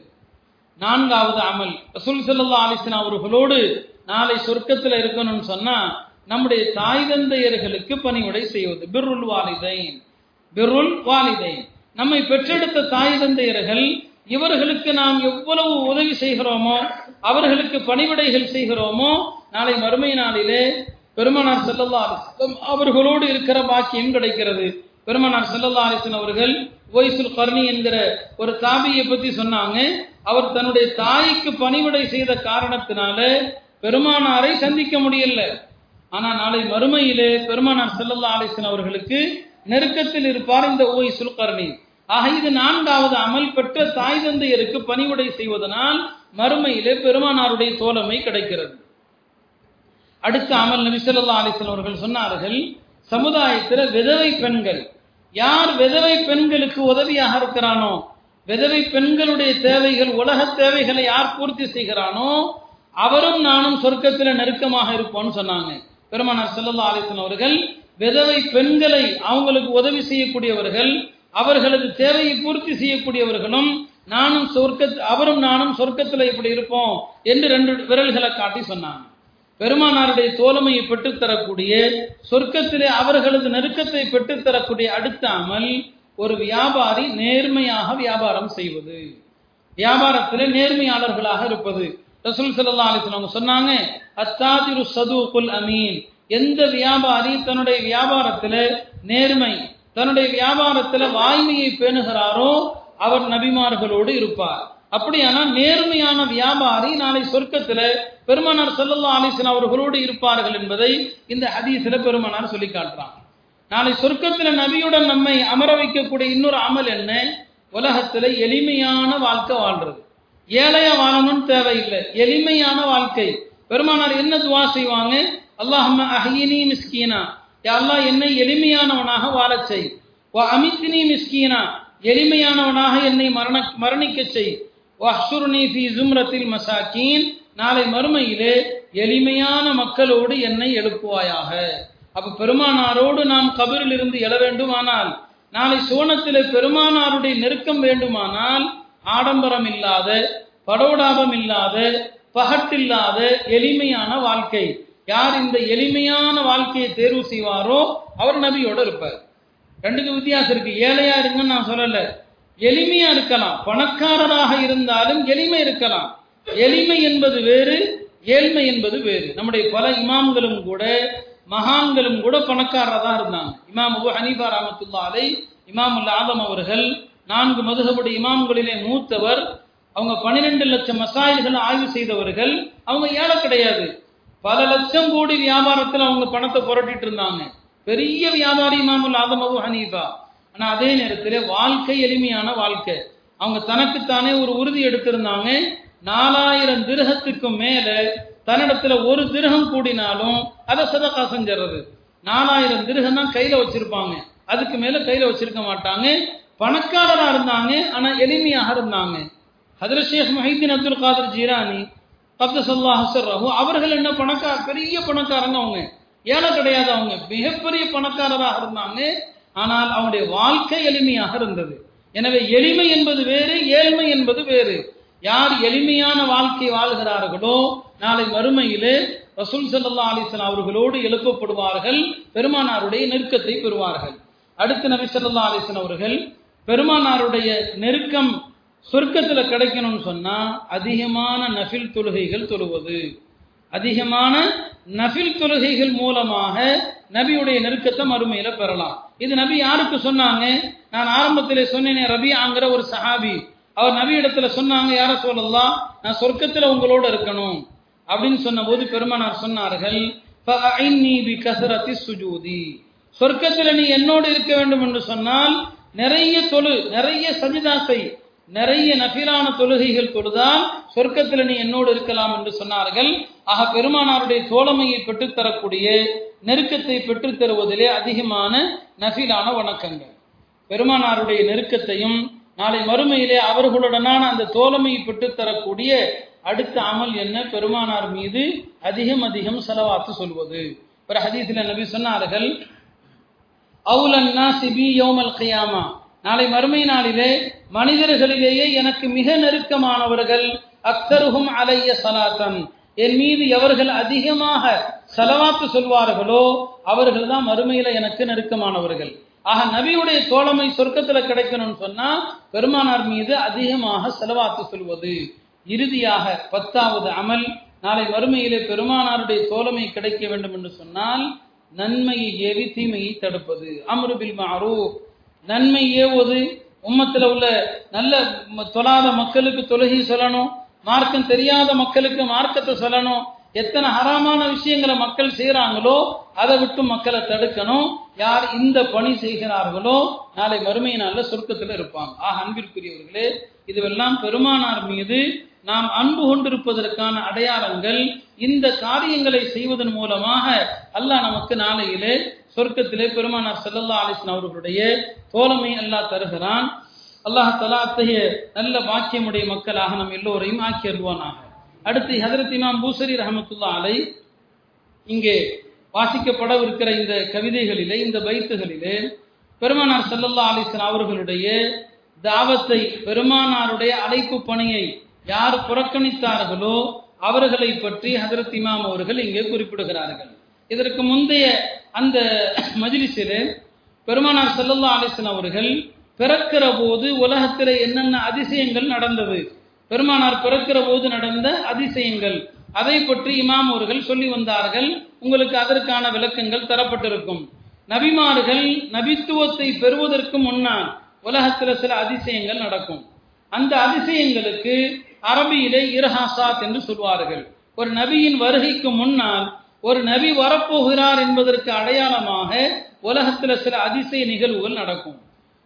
நான்காவது அமல். ரசூல் சல்லா அலிஸ்லாம் அவர்களோடு நாளை சொர்க்கத்தில் இருக்கணும்னு சொன்னா நம்முடைய தாய் தந்தையர்களுக்கு பணிவிடை செய்வது. பிர்ருல் வாலிதைன். பிர்ருல் வாலிதைன். நம்மை பெற்றெடுத்த தாய் தந்தையர்கள் இவர்களுக்கு நாம் எவ்வளவு உதவி செய்கிறோமோ அவர்களுக்கு பணிவிடைகள் செய்கிறோமோ நாளை மறுமை நாளிலே பெருமனார் செல்லல்லா அலிஸ்லம் அவர்களோடு இருக்கிற பாக்கியம் கிடைக்கிறது. பெருமனார் செல்லல்லா அலிஸ்லம் அவர்கள் ஒய்சுல் கர்ணி என்கிற ஒரு தாபியை பத்தி சொன்னாங்க. அவர் தன்னுடைய தாய்க்கு பணிவிடை செய்த காரணத்தினால பெருமானாரை சந்திக்க முடியல. ஆனா நாளை மறுமையிலே பெருமானார் செல்லல்லா அலிஸ்லம் அவர்களுக்கு நெருக்கத்தில் இருப்பார் இந்த ஓய் சுல்கர்ணி ஆக இது நான்காவது அமல் பெற்ற தாய் தந்தையருக்கு பணிவுடை செய்வதனால் மறுமையிலே பெருமானாருடைய தோழமை கிடைக்கிறது. அடுத்து அமல் நபிசல்லா அவர்கள் சொன்னார்கள் சமுதாயத்தில் விதவை பெண்கள் யார் விதவை பெண்களுக்கு உதவியாக இருக்கிறானோ விதவை பெண்களுடைய தேவைகள் உலக தேவைகளை யார் பூர்த்தி செய்கிறானோ அவரும் நானும் சொர்க்கத்தில் நெருக்கமாக இருப்போம்னு சொன்னாங்க. பெருமானார் செல்லல்லா அலிஸ்லாம் அவர்கள் விதவை பெண்களை அவங்களுக்கு உதவி செய்யக்கூடியவர்கள் அவர்களது தேவையை பூர்த்தி செய்யக்கூடியவர்களும் நானும் சொர்க்க அவரும் நானும் சொர்க்கத்தில் இப்படி இருப்போம் என்று ரெண்டு விரல்களை காட்டி சொன்னாங்க. பெருமானாருடைய தோழமையை பெற்றுத்தரக்கூடிய சொர்க்கத்திலே அவர்களது நெருக்கத்தை பெற்றுத்தரக்கூடிய அடுத்த அமல் ஒரு வியாபாரி நேர்மையாக வியாபாரம் செய்வது. வியாபாரத்திலே நேர்மையாளர்களாக இருப்பது. ரசூல் சல்லா அலிஸ்லாம் சொன்னாங்க அத்தாதிரு சதுகுல் அமீன். எந்த வியாபாரி தன்னுடைய வியாபாரத்துல நேர்மை தன்னுடைய வியாபாரத்துல வாய்மையை பேணுகிறாரோ அவர் நபிமார்களோடு இருப்பார். அப்படியானால் நேர்மையான வியாபாரி நாளை சொர்க்கத்தில் பெருமானார் செல்லல்லா அலிஸ்லாம் அவர்களோடு இருப்பார்கள் என்பதை இந்த ஹதீஸ்ல பெருமானார் சொல்லி காட்டுறாங்க. நாளை சொர்க்கத்தில் நபியுடன் நம்மை அமர வைக்கக்கூடிய இன்னொரு அமல் என்ன? உலகத்துல எளிமையான வாழ்க்கை வாழ்றது. ஏழையா வாழணும்னு தேவையில்லை. எளிமையான வாழ்க்கை. பெருமானார் என்ன துவா செய்வாங்க? அல்லாஹம்ம அஹினி மிஸ்கீனா. அல்லாஹ் என்னை எளிமையானவனாக வாழச் செய். அமித்னி மிஸ்கீனா. எளிமையானவனாக என்னை மரண மரணிக்க செய். வஹ்சுர்னி ஃபி ஜும்ரத்தில் மசாக்கீன். நாளை மறுமையிலே எளிமையான மக்களோடு என்னை எழுப்புவாயாக. அப்ப பெருமானாரோடு நாம் கபரில் இருந்து எழ வேண்டுமானால் நாளை சோனத்திலே பெருமானாருடைய நெருக்கம் வேண்டுமானால் ஆடம்பரம் இல்லாத படோடாபம் இல்லாத பகட்டில்லாத எளிமையான வாழ்க்கை. யார் இந்த எளிமையான வாழ்க்கையை தேர்வு செய்வாரோ அவர் நபியோட இருப்பார். ரெண்டுக்கு வித்தியாசம் இருக்கு. ஏழையா இருங்கன்னு நான் சொல்லல. எளிமையா இருக்கலாம். பணக்காரராக இருந்தாலும் எளிமை இருக்கலாம். எளிமை என்பது வேறு ஏழ்மை என்பது வேறு. நம்முடைய பல இமாம்களும் கூட மகான்களும் கூட பணக்காரராக தான் இருந்தாங்க. இமாம் அபு ஹனீஃபா ரஹமத்துல்லா அலை இமாம் ஆதம் அவர்கள் நான்கு மதுகபடி இமாம்களிலே மூத்தவர் அவங்க பன்னிரெண்டு லட்சம் மசாயில்கள் ஆய்வு செய்தவர்கள் அவங்க ஏழை கிடையாது. பல லட்சம் கோடி வியாபாரத்தில் அவங்க பணத்தை புரட்டிட்டு இருந்தாங்க. பெரிய வியாபாரி இமாமுல் ஆதம் அபு ஹனீஃபா. ஆனால் அதே நேரத்தில் வாழ்க்கை எளிமையான வாழ்க்கை. அவங்க தனக்குத்தானே ஒரு உறுதி எடுத்திருந்தாங்க. நாலாயிரம் திருகத்துக்கும் மேலே தன்னிடத்துல ஒரு திருகம் கூடினாலும் அதை சதக்கா செஞ்சிடுறது. நாலாயிரம் திருகம் தான் கையில் வச்சிருப்பாங்க. அதுக்கு மேலே கையில் வச்சிருக்க மாட்டாங்க. பணக்காரராக இருந்தாங்க ஆனால் எளிமையாக இருந்தாங்க. ஹதரத் ஷேக் மஹிதீன் அப்துல் காதர் ஜீரானி கப்தசல்லா ஹசர்ராஹு அவர்கள் என்ன பணக்கார பெரிய பணக்காரங்க அவங்க. ஏழை கிடையாது அவங்க மிகப்பெரிய பணக்காரராக இருந்தாங்க. ஆனால் அவனுடைய வாழ்க்கை எளிமையாக இருந்தது. எனவே எளிமை என்பது வேறு ஏழ்மை என்பது வேறு. யார் எளிமையான வாழ்க்கை வாழ்கிறார்களோ நாளை மறுமையிலே ரசூல் சல்லா அலிஸ்லாம் அவர்களோடு எழுப்பப்படுவார்கள் பெருமானாருடைய நெருக்கத்தை பெறுவார்கள். அடுத்து நபி சல்லா அலிஸ்லாம் அவர்கள் பெருமானாருடைய நெருக்கம் சொர்க்கத்தில் கிடைக்கணும்னு சொன்னா அதிகமான நஃபில் தொழுகைகள் தொழுவது. அதிகமான நஃபில் தொழுகைகள் மூலமாக நபியுடைய நெருக்கத்தை மறுமையில பெறலாம். இது நபி யாருக்கு சொன்னாங்க? நான் ஆரம்பத்திலே சொன்னேனே ரபியாங்கிற ஒரு சஹாபி. அவர் நபி இடத்துல சொன்னாங்க யார சொல்லலாம் நான் சொர்க்கத்துல உங்களோட இருக்கணும். அப்படின்னு சொன்ன போது பெருமானார் சொன்னார்கள் சுஜூதி. சொர்க்கத்துல நீ என்னோடு இருக்க வேண்டும் என்று சொன்னால் நிறைய தொழு நிறைய சஜிதாசை நிறைய நபிலான தொழுகைகள் தொழுதால் சொர்க்கத்தில் நீ என்னோடு இருக்கலாம் என்று சொன்னார்கள். ஆக பெருமானாருடைய தோழமையை பெற்றுத்தரக்கூடிய நெருக்கத்தை பெற்றுத்தருவதிலே அதிகமான நஃபிலான வணக்கங்கள். பெருமானாருடைய நெருக்கத்தையும் நாளை மறுமையிலே அவர்களுடனான அந்த தோழமையை பெற்றுத்தரக்கூடிய அடுத்த அமல் என்ன? பெருமானார் மீது அதிகம் அதிகம் செலவாத்து சொல்வது. ஒரு ஹதீஸில் நபி சொன்னார்கள் அவுலன்னா சிபி யோமல் கையாமா. நாளை மறுமை நாளிலே மனிதர்களிலேயே எனக்கு மிக நெருக்கமானவர்கள் அக்தருகும் அலைய சலாத்தன். என் மீது எவர்கள் அதிகமாக செலவாத்து சொல்வார்களோ அவர்கள் தான் மறுமையில எனக்கு நெருக்கமானவர்கள். ஆக நபியுடைய தோழமை சொர்க்கத்துல கிடைக்கணும்னு சொன்னா பெருமானார் மீது அதிகமாக செலவாத்து சொல்வது. இறுதியாக பத்தாவது அமல் நாளை மறுமையிலே பெருமானாருடைய தோழமை கிடைக்க வேண்டும் என்று சொன்னால் நன்மையை ஏவி தீமையை தடுப்பது. அம்ருபில் மாரூப் நன்மை ஏவுவது உம்மத்தில் உள்ள நல்ல தொழாத மக்களுக்கு தொழுகி சொல்லணும் மார்க்கம் தெரியாத மக்களுக்கு மார்க்கத்தை சொல்லணும் எத்தனை ஹராமான விஷயங்களை மக்கள் செய்யறாங்களோ அதை விட்டு மக்களை தடுக்கணும். யார் இந்த பணி செய்கிறார்களோ நாளை மறுமை சுருக்கத்தில் சொர்க்கத்தில் இருப்பாங்க. ஆக அன்பிற்குரியவர்களே இதுவெல்லாம் பெருமானார் மீது நாம் அன்பு கொண்டிருப்பதற்கான அடையாளங்கள் இந்த காரியங்களை செய்வதன் மூலமாக அல்லாஹ் நமக்கு நாளையிலே சொர்க்கத்திலே பெருமானார் செல்லல்லா அலிஸ்லாம் அவர்களுடைய தோழமை அல்லாஹ் தருகிறான். அல்லாஹ் தலா அத்தகைய நல்ல பாக்கியமுடைய மக்களாக நம் எல்லோரையும் ஆக்கி அருவானாக அடுத்து ஹதரத் இமாம் பூசரி ரஹமத்துல்லா அலை இங்கே வாசிக்கப்படவிருக்கிற இந்த கவிதைகளிலே இந்த பைத்துகளிலே பெருமானார் செல்லல்லா அலிஸ்லாம் அவர்களுடைய தாவத்தை பெருமானாருடைய அழைப்பு பணியை யார் புறக்கணித்தார்களோ அவர்களை பற்றி ஹசரத் இமாம் அவர்கள் இங்கே குறிப்பிடுகிறார்கள். இதற்கு முந்தைய அந்த மஜிலிசிலே பெருமானார் சல்லல்லா அலிஸ்லாம் அவர்கள் பிறக்கிற போது உலகத்தில் என்னென்ன அதிசயங்கள் நடந்தது? பெருமானார் பிறக்கிற போது நடந்த அதிசயங்கள். அதை பற்றி இமாம் அவர்கள் சொல்லி வந்தார்கள். உங்களுக்கு அதற்கான விளக்கங்கள் தரப்பட்டிருக்கும். நபிமார்கள் நபித்துவத்தை பெறுவதற்கு முன்னால் உலகத்தில் சில அதிசயங்கள் நடக்கும். அந்த அதிசயங்களுக்கு அரபியிலே இரஹாசாத் என்று சொல்வார்கள். ஒரு நபியின் வருகைக்கு முன்னால் ஒரு நபி வரப்போகிறார் என்பதற்கு அடையாளமாக உலகத்தில் சில அதிசய நிகழ்வுகள் நடக்கும்.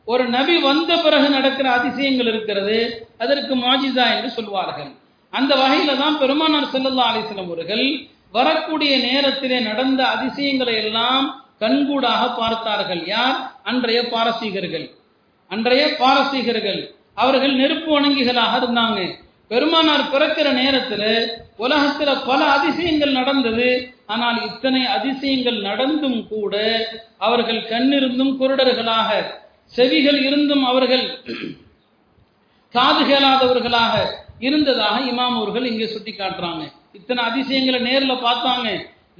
ஒரு நபி வந்த பிறகு நடக்கிற அதிசயங்கள் இருக்கிறது அதற்கு மாஜிதா என்று சொல்வார்கள். அந்த வகையில தான் பெருமானார் செல்லல்லா அலிஸ்லம் அவர்கள் வரக்கூடிய நேரத்திலே நடந்த அதிசயங்களை எல்லாம் கண்கூடாக பார்த்தார்கள். யார்? அன்றைய பாரசீகர்கள். அன்றைய பாரசீகர்கள். அவர்கள் நெருப்பு வணங்கிகளாக இருந்தாங்க. பெருமானார் பிறக்கிற நேரத்துல உலகத்துல பல அதிசயங்கள் நடந்தது. ஆனால் இத்தனை அதிசயங்கள் நடந்தும் கூட அவர்கள் கண்ணிருந்தும் குருடர்களாக செவிகள் இருந்தும் அவர்கள் காது கேளாதவர்களாக இருந்ததாக இமாம் அவர்கள் இங்கே சுட்டி காட்டுறாங்க இத்தனை அதிசயங்களை நேரில் பார்த்தாங்க.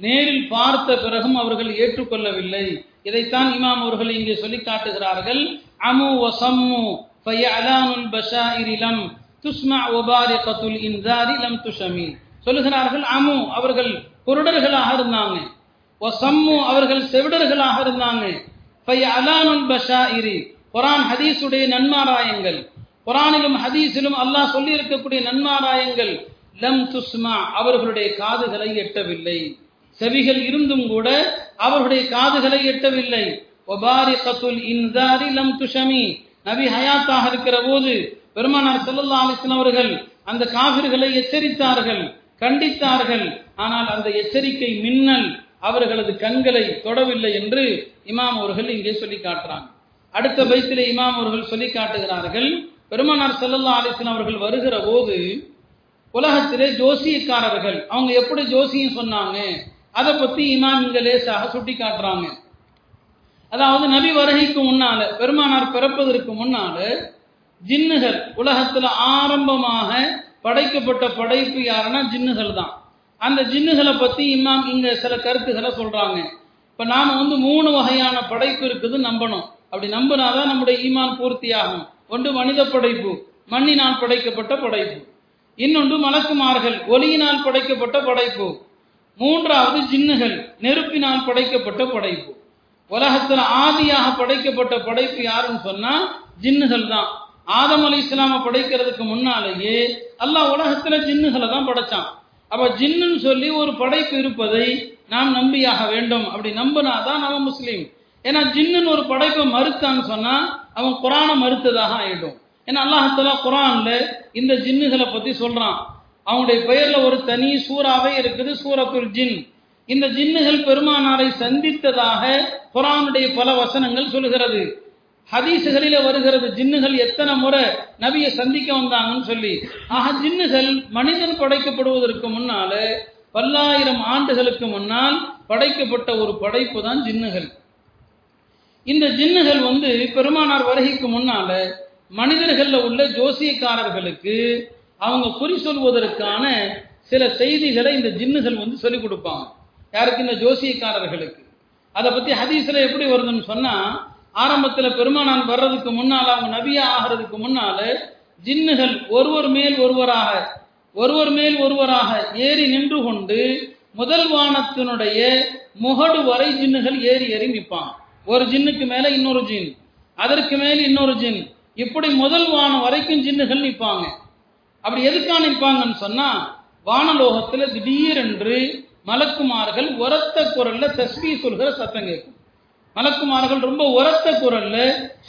நேரில் பார்த்த பிறகும் அவர்கள் ஏற்றுக்கொள்ளவில்லை. இதைத்தான் இமாம் அவர்கள் இங்கே சொல்லி காட்டுகிறார்கள் அமு வசம்மு பஷா இரிலம் துஸ்மா ஒபாரிகத்துல் இன்சாரி லம் துஷமி சொல்லுகிறார்கள் அமு அவர்கள் குருடர்களாக இருந்தாங்க. ஒசம்மு அவர்கள் செவிடர்களாக இருந்தாங்க. ஃபயஅலானுல் பஷாயிரி குரான் ஹதீஸுடைய நன்மாராயங்கள். குரானிலும் ஹதீஸிலும் அல்லாஹ் சொல்லி இருக்கக்கூடிய நன்மாராயங்கள் லம் துஸ்மா அவர்களுடைய காதுகளை எட்டவில்லை. செவிகள் இருந்தும் கூட அவர்களுடைய காதுகளை எட்டவில்லை. ஒபாரிகத்துல் இன்சாரி லம் துஷமி நபி ஹயாத்தாக இருக்கிற போது பெருமானார் செல்லல்லா அலிஸ்லாம் அவர்கள் அந்த காவிர்களை எச்சரித்தார்கள் கண்டித்தார்கள். ஆனால் அந்த எச்சரிக்கை மின்னல் அவர்களது கண்களை தொடவில்லை என்று இமாம் அவர்கள் இங்கே சொல்லி காட்டுறாங்க. அடுத்த பைத்திலே இமாம் அவர்கள் சொல்லி காட்டுகிறார்கள் பெருமானார் செல்லல்லா அலிஸ்லாம் அவர்கள் வருகிற போது உலகத்திலே ஜோசியக்காரர்கள் அவங்க எப்படி ஜோசியம் சொன்னாங்க அதை பத்தி இமாம் இங்க லேசாக சுட்டி காட்டுறாங்க. அதாவது நபி வருகைக்கு முன்னால பெருமானார் பிறப்பதற்கு முன்னால ஜின்னுகள். உலகத்துல ஆரம்பமாக படைக்கப்பட்ட படைப்பு யாருன்னா ஜின்னுகள் தான். அந்த ஜின்னுகளை பத்தி இமாம் இங்க சில கருத்துக்களை சொல்றாங்க. இப்ப நாம வந்து மூணு வகையான படைப்பு இருக்குது நம்பணும். அப்படி நம்பினாதான் நம்முடைய ஈமான் பூர்த்தியாகும். ஒன்று மனித படைப்பு மண்ணினால் படைக்கப்பட்ட படைப்பு. இன்னொன்று மலக்குமார்கள் ஒளியினால் படைக்கப்பட்ட படைப்பு. மூன்றாவது ஜின்னுகள் நெருப்பினால் படைக்கப்பட்ட படைப்பு. உலகத்தில் ஆதியாக படைக்கப்பட்ட படைப்பு யாருன்னு சொன்னா ஜின்னுகள் தான். ஆதம் அலி இஸ்லாம படைக்கிறதுக்கு முன்னாலேயே அல்லாஹ் உலகத்துல ஜின்னுகளை தான் படைச்சான். அப்ப ஜின்னுன்னு சொல்லி ஒரு படைப்பு இருப்பதை நாம் நம்பியாக வேண்டும். அப்படி நம்பினாதான் அவன் முஸ்லீம். ஏன்னா ஜின்னுன்னு ஒரு படைப்பை மறுத்தான்னு சொன்னா அவன் குரானை மறுத்ததாக ஆயிடும். ஏன்னா அல்லாஹாலா குரான்ல இந்த ஜின்னுகளை பத்தி சொல்றான். அவங்களுடைய பெயர்ல ஒரு தனி சூறாவே இருக்குது சூரத்துல் ஜின். இந்த ஜின்னுகள் பெருமானாரை சந்தித்ததாக குரானுடைய பல வசனங்கள் சொல்லுகிறது. ஹதீசுகளில வருகிறது ஜின்னுகள் எத்தனை முறை நபியை சந்திக்க வந்தாங்கன்னு சொல்லி. ஆக ஜின்னுகள் மனிதன் படைக்கப்படுவதற்கு முன்னால பல்லாயிரம் ஆண்டுகளுக்கு முன்னால் படைக்கப்பட்ட ஒரு படைப்பு தான் ஜின்னுகள். இந்த ஜின்னுகள் வந்து பெருமானார் வருகைக்கு முன்னால மனிதர்கள்ல உள்ள ஜோசியக்காரர்களுக்கு அவங்க குறி சொல்வதற்கான சில செய்திகளை இந்த ஜின்னுகள் வந்து சொல்லிக் கொடுப்பாங்க. யாருக்கு? இந்த ஜோசியக்காரர்களுக்கு. அதை பத்தி ஹதீஸ்ல எப்படி வருதுன்னு சொன்னா ஆரம்பத்துல பெருமானான் வர்றதுக்கு முன்னால அவங்க நபியா ஆகிறதுக்கு முன்னால ஜின்னுகள் ஒருவர் மேல் ஒருவராக ஒருவர் மேல் ஒருவராக ஏறி நின்று கொண்டு முதல் வானத்தினுடைய முகடு வரை ஜின்னுகள் ஏறி ஏறி நிற்பான் ஒரு ஜின்னுக்கு மேல இன்னொரு ஜின் அதற்கு மேல் இன்னொரு ஜின். இப்படி முதல் வானம் வரைக்கும் ஜின்னுகள் நிற்பாங்க. அப்படி எதுக்காக நிற்பாங்கன்னு சொன்னா வானலோகத்துல திடீரென்று மலக்குமார்கள் உரத்த குரல்ல தஸ்மி சொல்கிற சத்தம் கேட்கும். மலக்குமார்கள் ரொம்ப உரத்த குரல்ல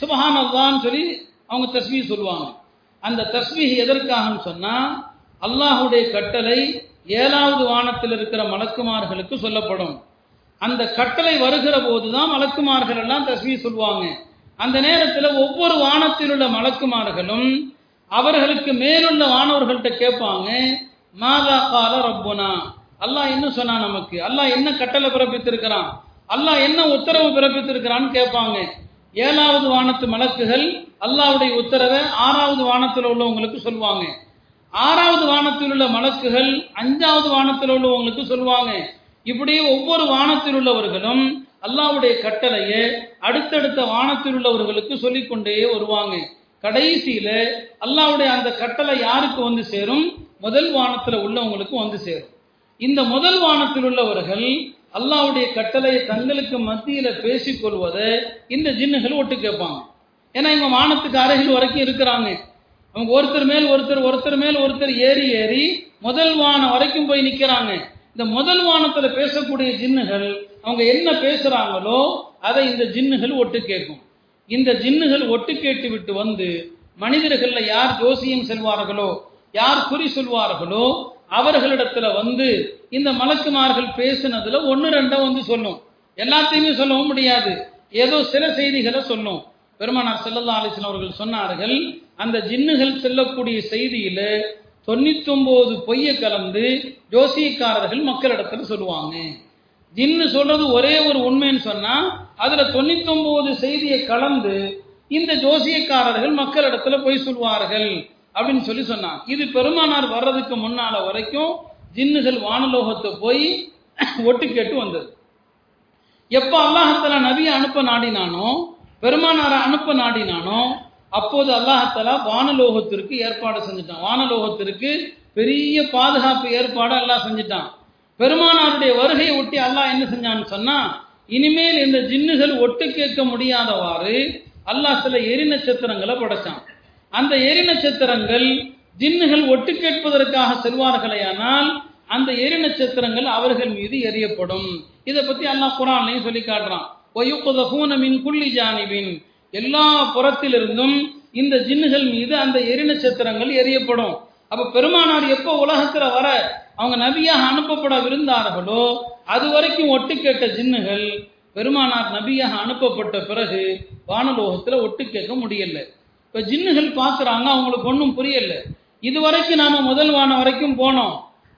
சுபஹான் அல்லான்னு சொல்லி அவங்க தஸ்மி சொல்லுவாங்க. அந்த தஸ்மி எதற்காகன்னு சொன்னா அல்லாஹுடைய கட்டளை ஏழாவது வானத்தில் இருக்கிற மலக்குமார்களுக்கு சொல்லப்படும். அந்த கட்டளை வருகிற போதுதான் மலக்குமார்கள் எல்லாம் தஸ்மி சொல்லுவாங்க. அந்த நேரத்தில் ஒவ்வொரு வானத்தில் உள்ள மலக்குமார்களும் அவர்களுக்கு மேலுள்ள வானவர்கள்ட்ட கேட்பாங்க மாதா கால ரப்புனா? அல்லாஹ் என்ன சொன்னா நமக்கு? அல்லாஹ் என்ன கட்டளை பிறப்பித்திருக்கிறான்? அல்லாஹ் என்ன உத்தரவு பிறப்பித்திருக்கிறான்னு கேட்பாங்க. ஏழாவது வானத்து மலக்குகள் அல்லாவுடைய உத்தரவை ஆறாவது வானத்தில் உள்ளவங்களுக்கு சொல்லுவாங்க. ஆறாவது வானத்தில் உள்ள மலக்குகள் அஞ்சாவது வானத்தில் உள்ளவங்களுக்கு சொல்லுவாங்க. இப்படியே ஒவ்வொரு வானத்தில் உள்ளவர்களும் அல்லாவுடைய கட்டளையை அடுத்தடுத்த வானத்தில் உள்ளவர்களுக்கு சொல்லிக்கொண்டே வருவாங்க. கடைசியில அல்லாவுடைய அந்த கட்டளை யாருக்கு வந்து சேரும்? முதல் வானத்தில் உள்ளவங்களுக்கு வந்து சேரும். இந்த முதல் வானத்தில் உள்ளவர்கள் அல்லாவுடைய கட்டளையை தங்களுக்கு மத்தியில பேசிக் கொள்வதை இந்த ஜின்னுகள் ஒட்டு கேட்பாங்க. ஏன்னா இவங்க வானத்துக்கு அருகில் வரைக்கும் இருக்கிறாங்க. அவங்க ஒருத்தர் மேல் ஒருத்தர் ஒருத்தர் மேல் ஒருத்தர் ஏறி ஏறி முதல் வானம் வரைக்கும் போய் நிற்கிறாங்க இந்த முதல் வானத்தில் பேசக்கூடிய ஜின்னுகள் அவங்க என்ன பேசுறாங்களோ அதை இந்த ஜின்னுகள் ஒட்டு கேட்கும். இந்த ஜின்னுகள் ஒட்டு கேட்டு விட்டு வந்து மனிதர்கள்ல யார் ஜோசியம் செல்வார்களோ யார் குறி சொல்வார்களோ அவர்களிடத்துல வந்து இந்த மலக்குமார்கள் பேசுனதுல ஒன்னு ரெண்டை வந்து சொல்லும் எல்லாத்தையுமே சொல்லவும் முடியாது. ஏதோ சில செய்திகளை சொல்லும் பெருமானார் செல்லல்லா அலிஸ்லாம் அவர்கள் சொன்னார்கள் அந்த ஜின்னுகள் செல்லக்கூடிய செய்தியில தொண்ணூத்தி ஒன்பது பொய்ய கலந்து ஜோசியக்காரர்கள் மக்களிடத்துல சொல்லுவாங்க. ஜின்னு சொல்றது ஒரே ஒரு உண்மைன்னு சொன்னா அதுல தொண்ணூத்தி ஒன்பது செய்தியை கலந்து இந்த ஜோசியக்காரர்கள் மக்களிடத்துல போய் சொல்வார்கள் அப்படின்னு சொல்லி சொன்னாங்க. இது பெருமானார் வர்றதுக்கு முன்னால வரைக்கும் ஜின்னுகள் வானலோகத்தை போய் ஒட்டு கேட்டு வந்தது. எப்போ அல்லாஹத்தலா நபியை அனுப்ப நாடினானோ பெருமானாரை அனுப்ப நாடினானோ அப்போது அல்லாஹத்தலா வானலோகத்திற்கு ஏற்பாடு செஞ்சுட்டான். வானலோகத்திற்கு பெரிய பாதுகாப்பு ஏற்பாடு அல்லாஹ் செஞ்சுட்டான். பெருமானாருடைய வருகையை ஒட்டி அல்லாஹ் என்ன செஞ்சான்னு சொன்னா இனிமேல் இந்த ஜின்னுகள் ஒட்டு கேட்க முடியாதவாறு அல்லாஹ் சில எரி நட்சத்திரங்களை படைச்சான். அந்த எரி நட்சத்திரங்கள் ஜின்னுகள் ஒட்டு கேட்பதற்காக செல்வார்களேயானால் அந்த எரி நட்சத்திரங்கள் அவர்கள் மீது எரியப்படும் இதை பத்தி அல்லாஹ் குரான்லையும் சொல்லி காட்டுறான். மின் குள்ளி ஜானிபின். எல்லா புறத்திலிருந்தும் இந்த ஜின்னுகள் மீது அந்த எரி நட்சத்திரங்கள் எரியப்படும் அப்ப பெருமானார் எப்போ உலகத்துல வர அவங்க நபியாக அனுப்பப்படவிருந்தார்களோ அது வரைக்கும் ஒட்டு கேட்ட ஜின்னுகள் பெருமானார் நபியாக அனுப்பப்பட்ட பிறகு வானலோகத்துல ஒட்டு கேட்க முடியல. இப்ப ஜின்னுகள் பார்க்குறாங்க அவங்களுக்கு ஒன்றும் புரியல. இது வரைக்கும் நாம முதல் வானம் வரைக்கும் போனோம்.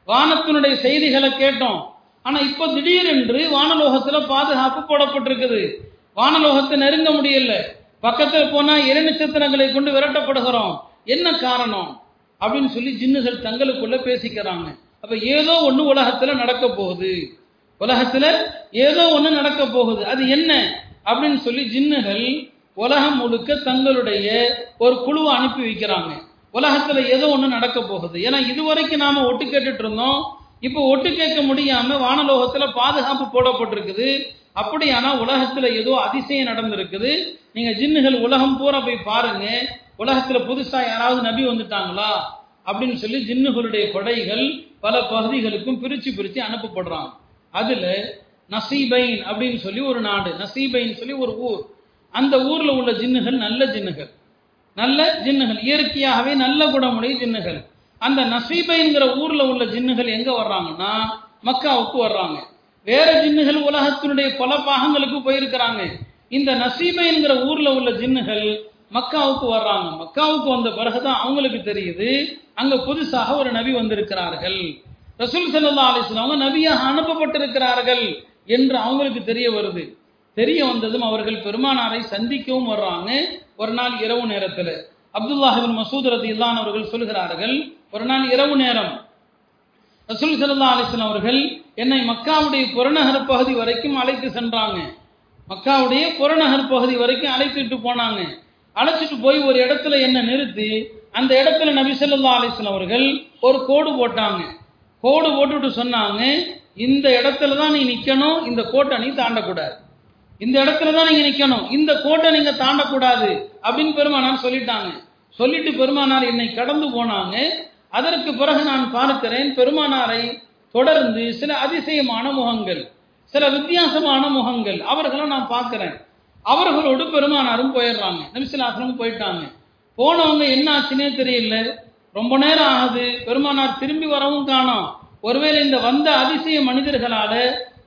வானத்தினுடைய செய்திகளை கேட்டோம். ஆனா இப்போ திடீரென்று வானலோகத்துல பாதுகாப்பு போடப்பட்டிருக்குது. வானலோகத்தை நெருங்க முடியல. பக்கத்துல போனா இரு நட்சத்திரங்களை கொண்டு விரட்டப்படுகிறோம். என்ன காரணம்? அப்படின்னு சொல்லி ஜின்னுகள் தங்களுக்குள்ள பேசிக்கிறாங்க. அப்ப ஏதோ ஒண்ணு உலகத்துல நடக்க போகுது. உலகத்துல ஏதோ ஒண்ணு நடக்க போகுது. அது என்ன? அப்படின்னு சொல்லி ஜின்னுகள் உலகம் முழுக்க தங்களுடைய ஒரு குழுவை அனுப்பி வைக்கிறாங்க. உலகத்துல ஏதோ ஒன்று நடக்க போகுது. ஏன்னா இதுவரைக்கும் நாம ஒட்டு கேட்டுட்டு இருந்தோம். இப்போ ஒட்டு கேட்க முடியாம வானலோகத்துல பாதுகாப்பு போடப்பட்டிருக்குது. அப்படியானா உலகத்துல ஏதோ அதிசயம் நடந்திருக்குது. நீங்க ஜின்னுகள் உலகம் பூரா போய் பாருங்க. உலகத்துல புதுசா யாராவது நபி வந்துட்டாங்களா? அப்படின்னு சொல்லி ஜின்னுகளுடைய கொடைகள் பல பகுதிகளுக்கும் பிரிச்சு பிரிச்சு அனுப்பப்படுறாங்க. அதுல நசீபைன் அப்படின்னு சொல்லி ஒரு நாடு நசீபைன் சொல்லி ஒரு ஊர். அந்த ஊர்ல உள்ள ஜின்னுகள் நல்ல ஜின்னுகள். நல்ல ஜின்னுகள் இயற்கையாகவே நல்ல குணமுடைய ஜின்னுகள். அந்த நசீபைங்கிற ஊர்ல உள்ள ஜின்னுகள் எங்க வர்றாங்கன்னா மக்காவுக்கு வர்றாங்க. வேற ஜின்னுகள் உலகத்தினுடைய பல பாகங்களுக்கு போயிருக்கிறாங்க. இந்த நசீபைங்கிற ஊரில் ஊர்ல உள்ள ஜின்னுகள் மக்காவுக்கு வர்றாங்க. மக்காவுக்கு வந்த பிறகுதான் அவங்களுக்கு தெரியுது அங்க புதுசாக ஒரு நபி வந்திருக்கிறார்கள். ரசூல் சல்லா அலிஸ்லாம் அவங்க நபியாக அனுப்பப்பட்டிருக்கிறார்கள் என்று அவங்களுக்கு தெரிய வருது. தெரிய வந்ததும் அவர்கள் பெருமானாரை சந்திக்கவும் வர்றாங்க. ஒரு நாள் இரவு நேரத்தில். அப்துல்லாஹிபின் மசூத் ரதி அவர்கள் சொல்கிறார்கள் ஒரு நாள் இரவு நேரம். ரசூல் சல்லா அலிஸ்லாம் அவர்கள் என்னை மக்காவுடைய புறநகர் பகுதி வரைக்கும் அழைத்து சென்றாங்க. மக்காவுடைய புறநகர் பகுதி வரைக்கும் அழைத்துட்டு போனாங்க. அழைச்சிட்டு போய் ஒரு இடத்துல என்ன நிறுத்தி அந்த இடத்துல நபி சொல்லா அலைஹி அவர்கள் ஒரு கோடு போட்டாங்க. கோடு போட்டுட்டு சொன்னாங்க இந்த இடத்துல தான் நீ நிற்கணும் இந்த கோட்டை நீ தாண்டக்கூடாது. இந்த இடத்துல தான் நீங்க நிக்கணும். இந்த கோட்டை நீங்க தாண்டக்கூடாது அப்படின்னு பெருமானார் சொல்லிட்டாங்க. சொல்லிட்டு பெருமானார் என்னை கடந்து போனாங்க. அதற்கு பிறகு நான் பார்க்கிறேன் பெருமானாரை தொடர்ந்து சில அதிசயமான முகங்கள் சில வித்தியாசமான முகங்கள் அவர்களை நான் பார்க்கிறேன். அவர்களோடு பெருமானாரும் போயிடுறாங்க. நிமிஷலாசனமும் போயிட்டாங்க. போனவங்க என்ன ஆச்சுன்னே தெரியல. ரொம்ப நேரம் ஆகுது. பெருமானார் திரும்பி வரவும் காணோம். ஒருவேளை இந்த வந்த அதிசய மனிதர்களால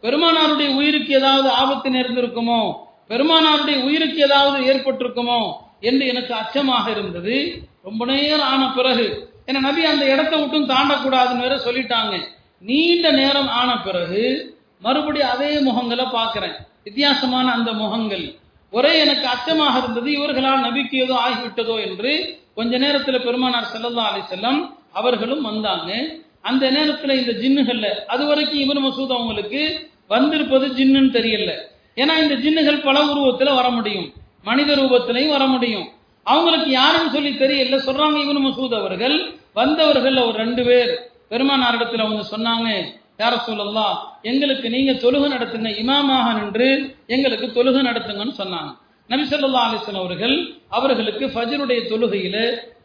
பெருமானாருடைய உயிருக்கு ஏதாவது ஆபத்து நேர்ந்திருக்குமோ? பெருமானாருடைய உயிருக்கு ஏதாவது ஏற்பட்டிருக்குமோ? என்று எனக்கு அச்சமாக இருந்தது. ரொம்ப நேரம் ஆன பிறகு ஏன்னா நபி அந்த இடத்த விட்டும் தாண்டக்கூடாதுன்னு வேற சொல்லிட்டாங்க. நீண்ட நேரம் ஆன பிறகு மறுபடியும் அதே முகங்களை பார்க்கிறேன். வித்தியாசமான அந்த முகங்கள். ஒரே எனக்கு அச்சமாக இருந்தது இவர்களால் நபிக்கு ஏதோ ஆகிவிட்டதோ என்று கொஞ்ச நேரத்தில் பெருமானார் செல்லல்லா அலி செல்லம் அவர்களும் வந்தாங்க. அந்த நேரத்தில் இந்த ஜின்னுகள்ல அது வரைக்கும் இவன் மசூத் அவங்களுக்கு வந்திருப்பது ஜின்னுன்னு தெரியல. ஏன்னா இந்த ஜின்னுகள் பல உருவத்துல வர முடியும். மனித ரூபத்திலையும் வர முடியும். அவங்களுக்கு யாருன்னு சொல்லி தெரியல. சொல்றாங்க இவனு மசூத் அவர்கள். வந்தவர்கள் ஒரு ரெண்டு பேர். பெருமானாரிடத்துல அவங்க சொன்னாங்க யார சொல்லலாம் எங்களுக்கு நீங்க தொழுகை நடத்துங்க இமாமாக நின்று எங்களுக்கு தொழுகு நடத்துங்கன்னு சொன்னாங்க. நபிசல்லா ஸல்லல்லாஹு அவர்கள் அவர்களுக்கு ஃபஜருடைய தொழுகையில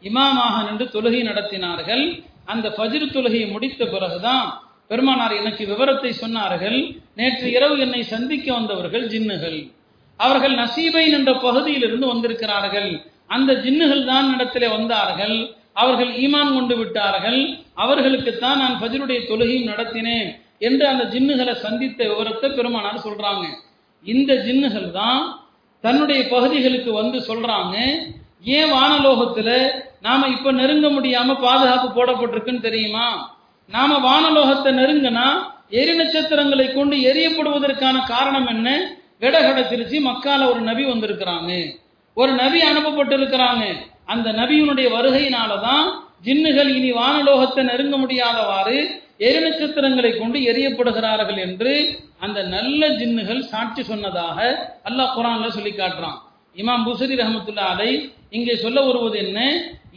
இமாமாக நின்று தொழுகை நடத்தினார்கள். அந்த ஃபஜிர் தொழுகையை முடித்த பிறகுதான் பெருமானார் எனக்கு விவரத்தை சொன்னார்கள். நேற்று இரவு என்னை சந்திக்க வந்தவர்கள் ஜின்னுகள். அவர்கள் நசீபைன் என்ற பகுதியிலிருந்து வந்திருக்கிறார்கள். அந்த ஜின்னுகள் தான் இடத்திலே வந்தார்கள். அவர்கள் ஈமான் கொண்டு விட்டார்கள். அவர்களுக்குத்தான் நான் ஃபஜ்ருடைய தொழுகையும் நடத்தினேன் என்று அந்த ஜின்னுகளை சந்தித்த விவரத்தை பெருமானார் சொல்றாங்க. இந்த ஜின்னுகள் தான் தன்னுடைய பகுதிகளுக்கு வந்து சொல்றாங்க ஏன் வானலோகத்துல நாம இப்ப நெருங்க முடியாம பாதுகாப்பு போடப்பட்டிருக்குன்னு தெரியுமா? நாம வானலோகத்தை நெருங்கினா எரி நட்சத்திரங்களை கொண்டு எரியப்படுவதற்கான காரணம் என்ன? விட கிடைச்சிருச்சு மக்கால ஒரு நபி வந்திருக்கிறாங்க. ஒரு நபி அனுப்பப்பட்டிருக்கிறாங்க. அந்த நபியினுடைய வருகையினாலதான் ஜின்னுகள் இனி வானலோகத்தை நெருங்க முடியாதவாறு எரி நட்சத்திரங்களை கொண்டு எரியப்படுகிறார்கள் என்று அந்த நல்ல ஜின்னுகள் சாட்சி சொன்னதாக அல்லாஹ் குரான்ல சொல்லி காட்டுறான். இமாம் புசரி ரஹமத்துல்லா அலை இங்கே சொல்ல வருவது என்ன?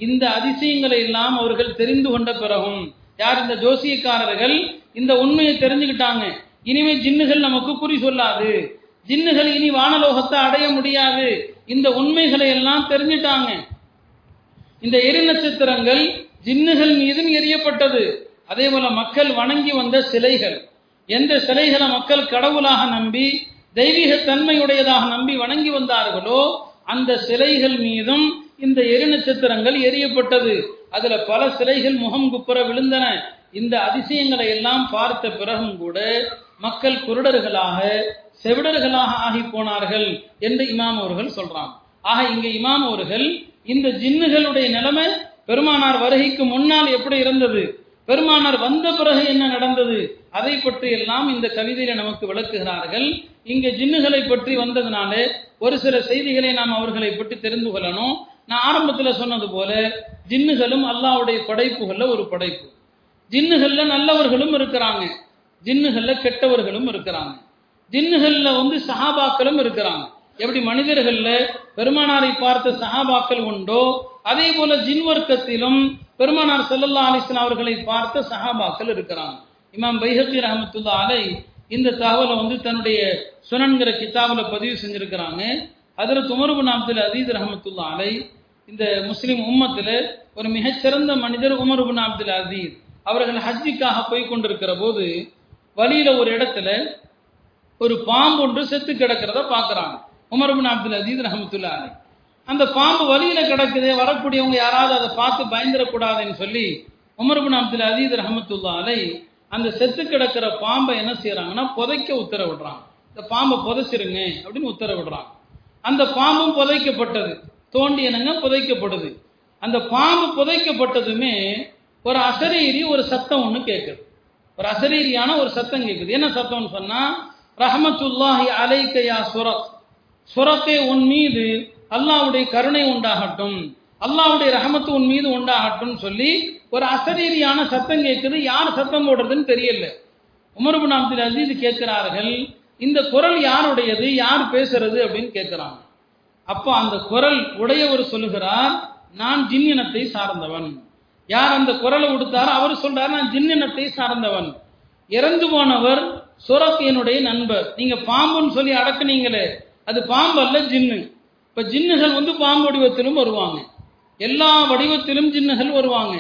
இந்த அதிசயங்களை எல்லாம் அவர்கள் தெரிந்து கொண்ட பிறகும் யார் இந்த ஜோசியக்காரர்கள்? இந்த உண்மையை தெரிஞ்சுக்கிட்டாங்க. இனிமே ஜின்னுகள் நமக்கு குறி சொல்லாது. ஜின்னுகள் இனி வானலோகத்தை அடைய முடியாது. இந்த உண்மைகளை எல்லாம் தெரிஞ்சிட்டாங்க. இந்த எரி நட்சத்திரங்கள் ஜின்னுகள் மீதும் எரியப்பட்டது அதே போல மக்கள் வணங்கி வந்த சிலைகள். எந்த சிலைகளை மக்கள் கடவுளாக நம்பி தெய்வீக தன்மையுடையதாக நம்பி வணங்கி வந்தார்களோ அந்த சிலைகள் மீதும் இந்த எரி நட்சத்திரங்கள் எரியப்பட்டது அதுல பல சிலைகள் முகம் குப்புற விழுந்தன. இந்த அதிசயங்களை எல்லாம் பார்த்த பிறகும் கூட மக்கள் குருடர்களாக செவிடர்களாக ஆகி போனார்கள் என்று இமாம் அவர்கள் சொல்றாங்க. ஆக இங்க இமாம் அவர்கள் இந்த ஜின்னுகளுடைய நிலைமை பெருமானார் வருகைக்கு முன்னால் எப்படி இருந்தது? பெருமானார் வந்த பிறகு என்ன நடந்தது? அதை பற்றி எல்லாம் இந்த கவிதையில நமக்கு விளக்குகிறார்கள். இங்க ஜின்னுகளை பற்றி வந்ததுனால ஒரு சில செய்திகளை நாம் அவர்களை பற்றி தெரிந்து கொள்ளணும். நான் ஆரம்பத்துல சொன்னது போல ஜின்னுகளும் அல்லாவுடைய படைப்புகள்ல ஒரு படைப்பு. ஜின்னுகள்ல நல்லவர்களும் இருக்கிறாங்க. ஜின்னுகள்ல கெட்டவர்களும் இருக்கிறாங்க. ஜின்னுகள்ல வந்து சஹாபாக்களும் இருக்கிறாங்க. எப்படி மனிதர்கள்ல பெருமானாரை பார்த்த சஹாபாக்கள் உண்டோ அதே போல ஜின் வர்க்கத்திலும் பெருமானார் செல்லல்லா அலைஹி அவர்களை பார்த்த சஹாபாக்கள் இருக்கிறாங்க. இமாம் பைஹத்தி ரஹமத்துல்லா அலை இந்த தகவலை வந்து தன்னுடைய சுனன்கிற கிதாபில் பதிவு செஞ்சிருக்கிறாங்க. அதில் துமருபு நாமத்தில் அதீத் ரஹமத்துல்லா அலை இந்த முஸ்லீம் உம்மத்தில் ஒரு மிகச்சிறந்த மனிதர் உமர்பின் அப்துல் அசீஸ். அவர்கள் ஹஜ்ஜிக்காக போய் கொண்டிருக்கிற போது வழியில் ஒரு இடத்துல ஒரு பாம்பு ஒன்று செத்து கிடக்கிறத பார்க்கறாங்க. உமர்பின் அப்துல் அசீஸ் ரஹமத்துல்லா அலி அந்த பாம்பு வழியில் கிடக்குது வரக்கூடியவங்க யாராவது அதை பார்த்து பயந்துடக்கூடாதுன்னு சொல்லி உமர்பின் அப்துல் அதீத் ரஹமத்துல்லா அலை அந்த செத்து கிடக்கிற பாம்பை என்ன செய்யறாங்கன்னா புதைக்க உத்தரவிடுறாங்க. இந்த பாம்பை புதைச்சிருங்க அப்படின்னு உத்தரவிடுறாங்க. அந்த பாம்பும் புதைக்கப்பட்டது. தோண்டி என்னங்க புதைக்கப்படுது. அந்த பாம்பு புதைக்கப்பட்டதுமே ஒரு அசரீரி ஒரு சத்தம் ஒன்று கேட்குது. ஒரு அசரீரியான ஒரு சத்தம் கேட்குது. என்ன சத்தம்னு சொன்னால் ரஹமத்துல்லாஹி அலைக்கையா சுரக். சுரக்கே உன் மீது அல்லாவுடைய கருணை உண்டாகட்டும். அல்லாவுடைய ரஹமத்து உன் மீது உண்டாகட்டும் சொல்லி ஒரு அசரீரியான சத்தம் கேட்குது. யார் சத்தம் போடுறதுன்னு தெரியல. உமர்புன் அப்துல் அஜீஸ் கேட்கிறார்கள் இந்த குரல் யாருடையது? யார் பேசுறது? அப்படின்னு கேட்குறாங்க. அப்போ அந்த குரல் உடையவர் சொல்லுகிறார் நான் ஜின்னினத்தை சார்ந்தவன். யார் அந்த குரலை கொடுத்தாரோ அவர் சொல்றார் நான் ஜின்னினத்தை சார்ந்தவன். இறந்து போனவர் சுரக் என்னுடைய நண்பர். நீங்க பாம்புன்னு சொல்லி அடக்குனீங்களே அது பாம்பு அல்ல ஜின்னு. இப்ப ஜின்னுகள் வந்து பாம்பு வடிவத்திலும் வருவாங்க. எல்லா வடிவத்திலும் ஜின்னுகள் வருவாங்க.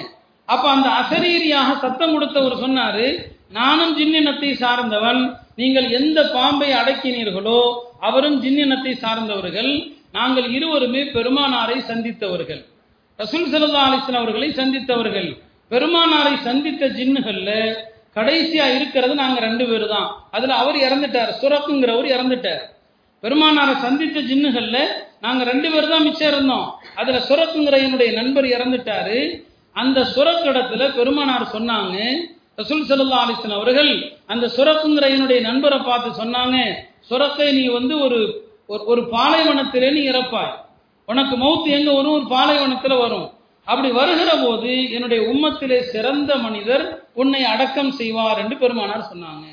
அப்ப அந்த அசரீரியாக சத்தம் கொடுத்தவர் சொன்னாரு நானும் ஜின்னினத்தை சார்ந்தவன். நீங்கள் எந்த பாம்பை அடக்கினீர்களோ அவரும் ஜின்னினத்தை சார்ந்தவர்கள். நாங்கள் இருவருமே பெருமானாரை சந்தித்தவர்கள். ரசூல் சல்லா அலிஸ்லாம் அவர்களை சந்தித்தவர்கள். பெருமானாரை சந்தித்த ஜின்னுகள்ல கடைசியா இருக்கிறது நாங்க ரெண்டு பேரு தான் அதுல அவர் இறந்துட்டார். சுரக்குங்கிறவர் இறந்துட்டார். பெருமானாரை சந்தித்த ஜின்னுகள்ல நாங்க ரெண்டு பேர் தான் மிச்சம் இருந்தோம். அதுல சுரக்குங்கிற என்னுடைய நண்பர் இறந்துட்டாரு. அந்த சுரக்கிடத்துல பெருமானார் சொன்னாங்க ரசூல் சல்லா அலிஸ்லாம் அவர்கள் அந்த சுரக்குங்கிற என்னுடைய நண்பரை பார்த்து சொன்னாங்க சுரக்கை நீ வந்து ஒரு ஒரு பாலைவனத்திலே நீ இறப்பாய். உனக்கு மௌத்து எங்க வரும்? ஒரு பாலைவனத்துல வரும். அப்படி வருகிற போது என்னுடைய உம்மத்திலே சிறந்த மனிதர் உன்னை அடக்கம் செய்வார் என்று பெருமானார் சொன்னாங்க.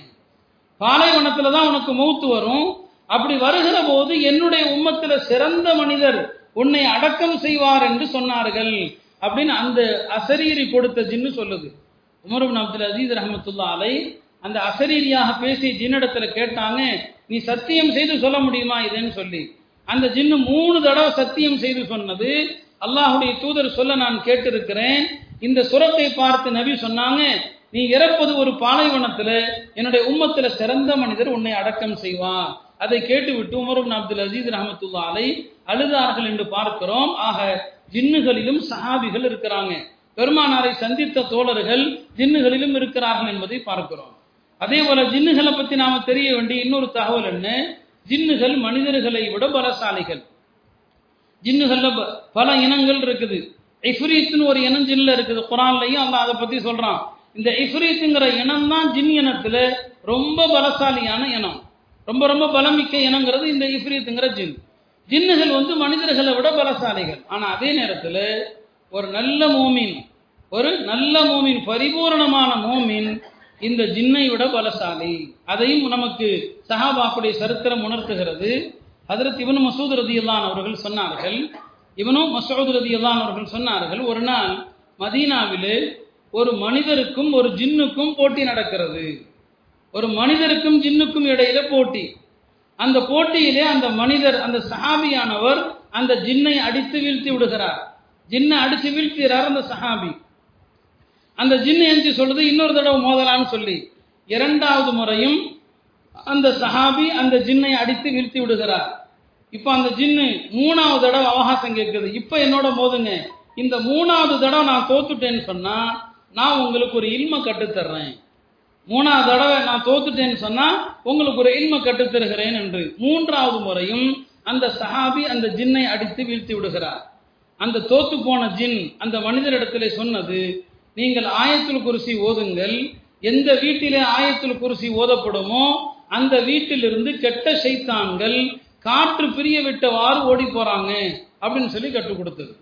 பாலைவனத்துல தான் உனக்கு மௌத்து வரும். அப்படி வருகிற போது என்னுடைய உம்மத்துல சிறந்த மனிதர் உன்னை அடக்கம் செய்வார் என்று சொன்னார்கள். அப்படின்னு அந்த அசரீரி கொடுத்த ஜின்னு சொல்லுது. உமர்பின் அப்துல் அசீஸ் ரஹமத்துல்லா அலை அந்த அசரீரியாக பேசி ஜின்னிடத்துல கேட்டாங்க நீ சத்தியம் செய்து சொல்ல முடியுமா இதுன்னு சொல்லி? அந்த ஜின்னு மூணு தடவை சத்தியம் செய்து சொன்னது அல்லாஹுடைய தூதர் சொல்ல நான் கேட்டிருக்கிறேன். இந்த சுரத்தை பார்த்து நபி சொன்னாங்க நீ இறப்பது ஒரு பாலைவனத்துல என்னுடைய உம்மத்துல சிறந்த மனிதர் உன்னை அடக்கம் செய்வார். அதை கேட்டுவிட்டு உமரும் அப்துல் அசீஸ் ரஹமத்துல்லா அலை அழுதார்கள் என்று பார்க்கிறோம். ஆக ஜின்னுகளிலும் சஹாபிகள் இருக்கிறாங்க. பெருமானாரை சந்தித்த தோழர்கள் ஜின்னுகளிலும் இருக்கிறார்கள் என்பதை பார்க்கிறோம். அதே போல ஜின்னுகளை பத்தி நாம தெரிய வேண்டிய இன்னொரு தகவல் என்ன? ஜின்னுகள் மனிதர்களை விட பலசாலிகள். ஜின்னுகள்ல பல இனங்கள் இருக்குது. இஃப்ரீத்னு ஒரு இனம் ஜின்ல இருக்குது. குரான்லையும் அல்ல அதை பத்தி சொல்றான். இந்த இஃப்ரீத்துங்கிற இனம் தான் ஜின் இனத்துல ரொம்ப பலசாலியான இனம். ரொம்ப ரொம்ப பலமிக்க இனங்கிறது இந்த இஃப்ரீத்துங்கிற ஜின். ஜின்னுகள் வந்து மனிதர்களை விட பலசாலிகள். ஆனா அதே நேரத்தில் ஒரு நல்ல மோமின் ஒரு நல்ல மோமின் பரிபூரணமான மோமின் இந்த ஜின்னை விட பலசாலி. அதையும் நமக்கு சஹாபாக்குடைய சரித்திரம் உணர்த்துகிறது. அதற்கு இவனு மசூத் ரதியல்லான் அவர்கள் சொன்னார்கள். இவனும் மசூத் ரதியல்லான் அவர்கள் சொன்னார்கள் ஒரு நாள் மதீனாவிலே ஒரு மனிதருக்கும் ஒரு ஜின்னுக்கும் போட்டி நடக்கிறது. ஒரு மனிதருக்கும் ஜின்னுக்கும் இடையில போட்டி. அந்த போட்டியிலே அந்த மனிதர் அந்த சஹாபியானவர் அந்த ஜின்னை அடித்து வீழ்த்தி விடுகிறார். ஜின்னை அடித்து வீழ்த்துகிறார் அந்த சஹாபி. அந்த ஜின்னு எஞ்சி சொல்லுது? இன்னொரு தடவை மோதலான்னு சொல்லி. இரண்டாவது முறையும் அந்த சஹாபி அந்த ஜின்னை அடித்து வீழ்த்தி விடுகிறார். இப்போ அந்த ஜின்னு மூணாவது தடவை அவகாசம் கேட்குது. இப்போ என்னோட மோதுங்க இந்த மூணாவது தடவை நான் தோத்துட்டேன்னு சொன்னால் நான் உங்களுக்கு ஒரு இன்மை கட்டுத்தர்றேன். மூணாவது தடவை நான் தோத்துட்டேன்னு சொன்னால் உங்களுக்கு ஒரு இல்ம கட்டுத்தருகிறேன் என்று. மூன்றாவது முறையும் அந்த சஹாபி அந்த ஜின்னை அடித்து வீழ்த்தி விடுகிறார். அந்த தோத்து போன ஜின் அந்த மனிதரிடத்திலே சொன்னது நீங்கள் ஆயத்துல் குருசி ஓதுங்கள். எந்த வீட்டிலே ஆயத்துல் குருசி ஓதப்படுமோ அந்த வீட்டிலிருந்து கெட்ட சைத்தான்கள் காற்று பிரிய விட்டவாறு ஓடி போறாங்க அப்படின்னு சொல்லி கற்றுக் கொடுத்தது.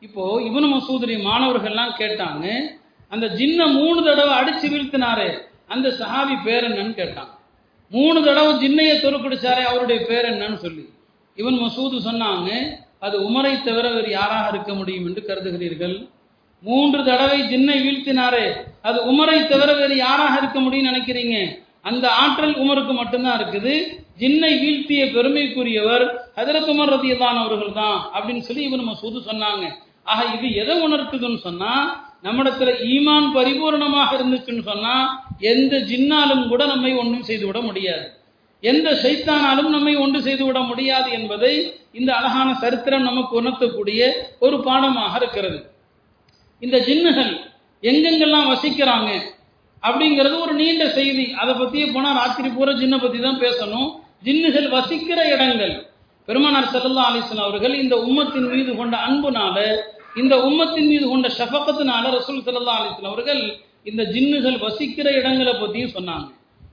இப்போ இவனு மசூதரி மாணவர்கள்லாம் கேட்டாங்க அந்த ஜின்ன மூணு தடவை அடிச்சு வீழ்த்தினாரே அந்த சஹாபி பேர் என்னன்னு கேட்டான் மூணு தடவை ஜின்னையை தொறுக்கடிச்சாரே அவருடைய பேர் என்னன்னு சொல்லி. இவன் மசூது சொன்னாங்க அது உமரை தவிர வேறு யாராக இருக்க முடியும்? என்று கருதுகிறீர்கள். மூன்று தடவை ஜின்னை வீழ்த்தினாரே. அது உமரை தவிர வேறு யாராக இருக்க முடியும்னு நினைக்கிறீங்க? அந்த ஆற்றல் உமருக்கு மட்டும்தான் இருக்குது. ஜின்னை வீழ்த்திய பெருமைக்குரியவர் ஹதரத் உமர் ரதியல்லான் அவர்கள் தான் அப்படின்னு சொல்லி இவன் மசூது சொன்னாங்க. ஆக இது எதை உணர்த்துதுன்னு சொன்னா நம்மிடத்துல ஈமான் பரிபூர்ணமாக இருந்துச்சுன்னு சொன்னா எந்த ஜின்னாலும் கூட நம்மை ஒன்றும் செய்து விட முடியாது. எந்த சைத்தானாலும் நம்மை ஒன்று செய்து விட முடியாது என்பதை இந்த அழகான சரித்திரம் நமக்கு உணர்த்தக்கூடிய ஒரு பாடமாக இருக்கிறது. இந்த ஜின்னுகள் எங்கெங்கெல்லாம் வசிக்கிறாங்க அப்படிங்கிறது ஒரு நீண்ட செய்தி. அதை பற்றியே போனால் ராத்திரி பூரா ஜின்னை பற்றி தான் பேசணும். ஜின்னுகள் வசிக்கிற இடங்கள். பெருமானார் செல்லல்லா அலிஸ்லாம் அவர்கள் இந்த உம்மத்தின் மீது கொண்ட அன்புனால இந்த உம்மத்தின் மீது கொண்ட ஷபக்கத்தினால ரசூல் செல்லல்லா அலிஸ்லாம் அவர்கள் இந்த ஜின்னுகள் வசிக்கிற இடங்களை பற்றியும் சொன்னாங்க.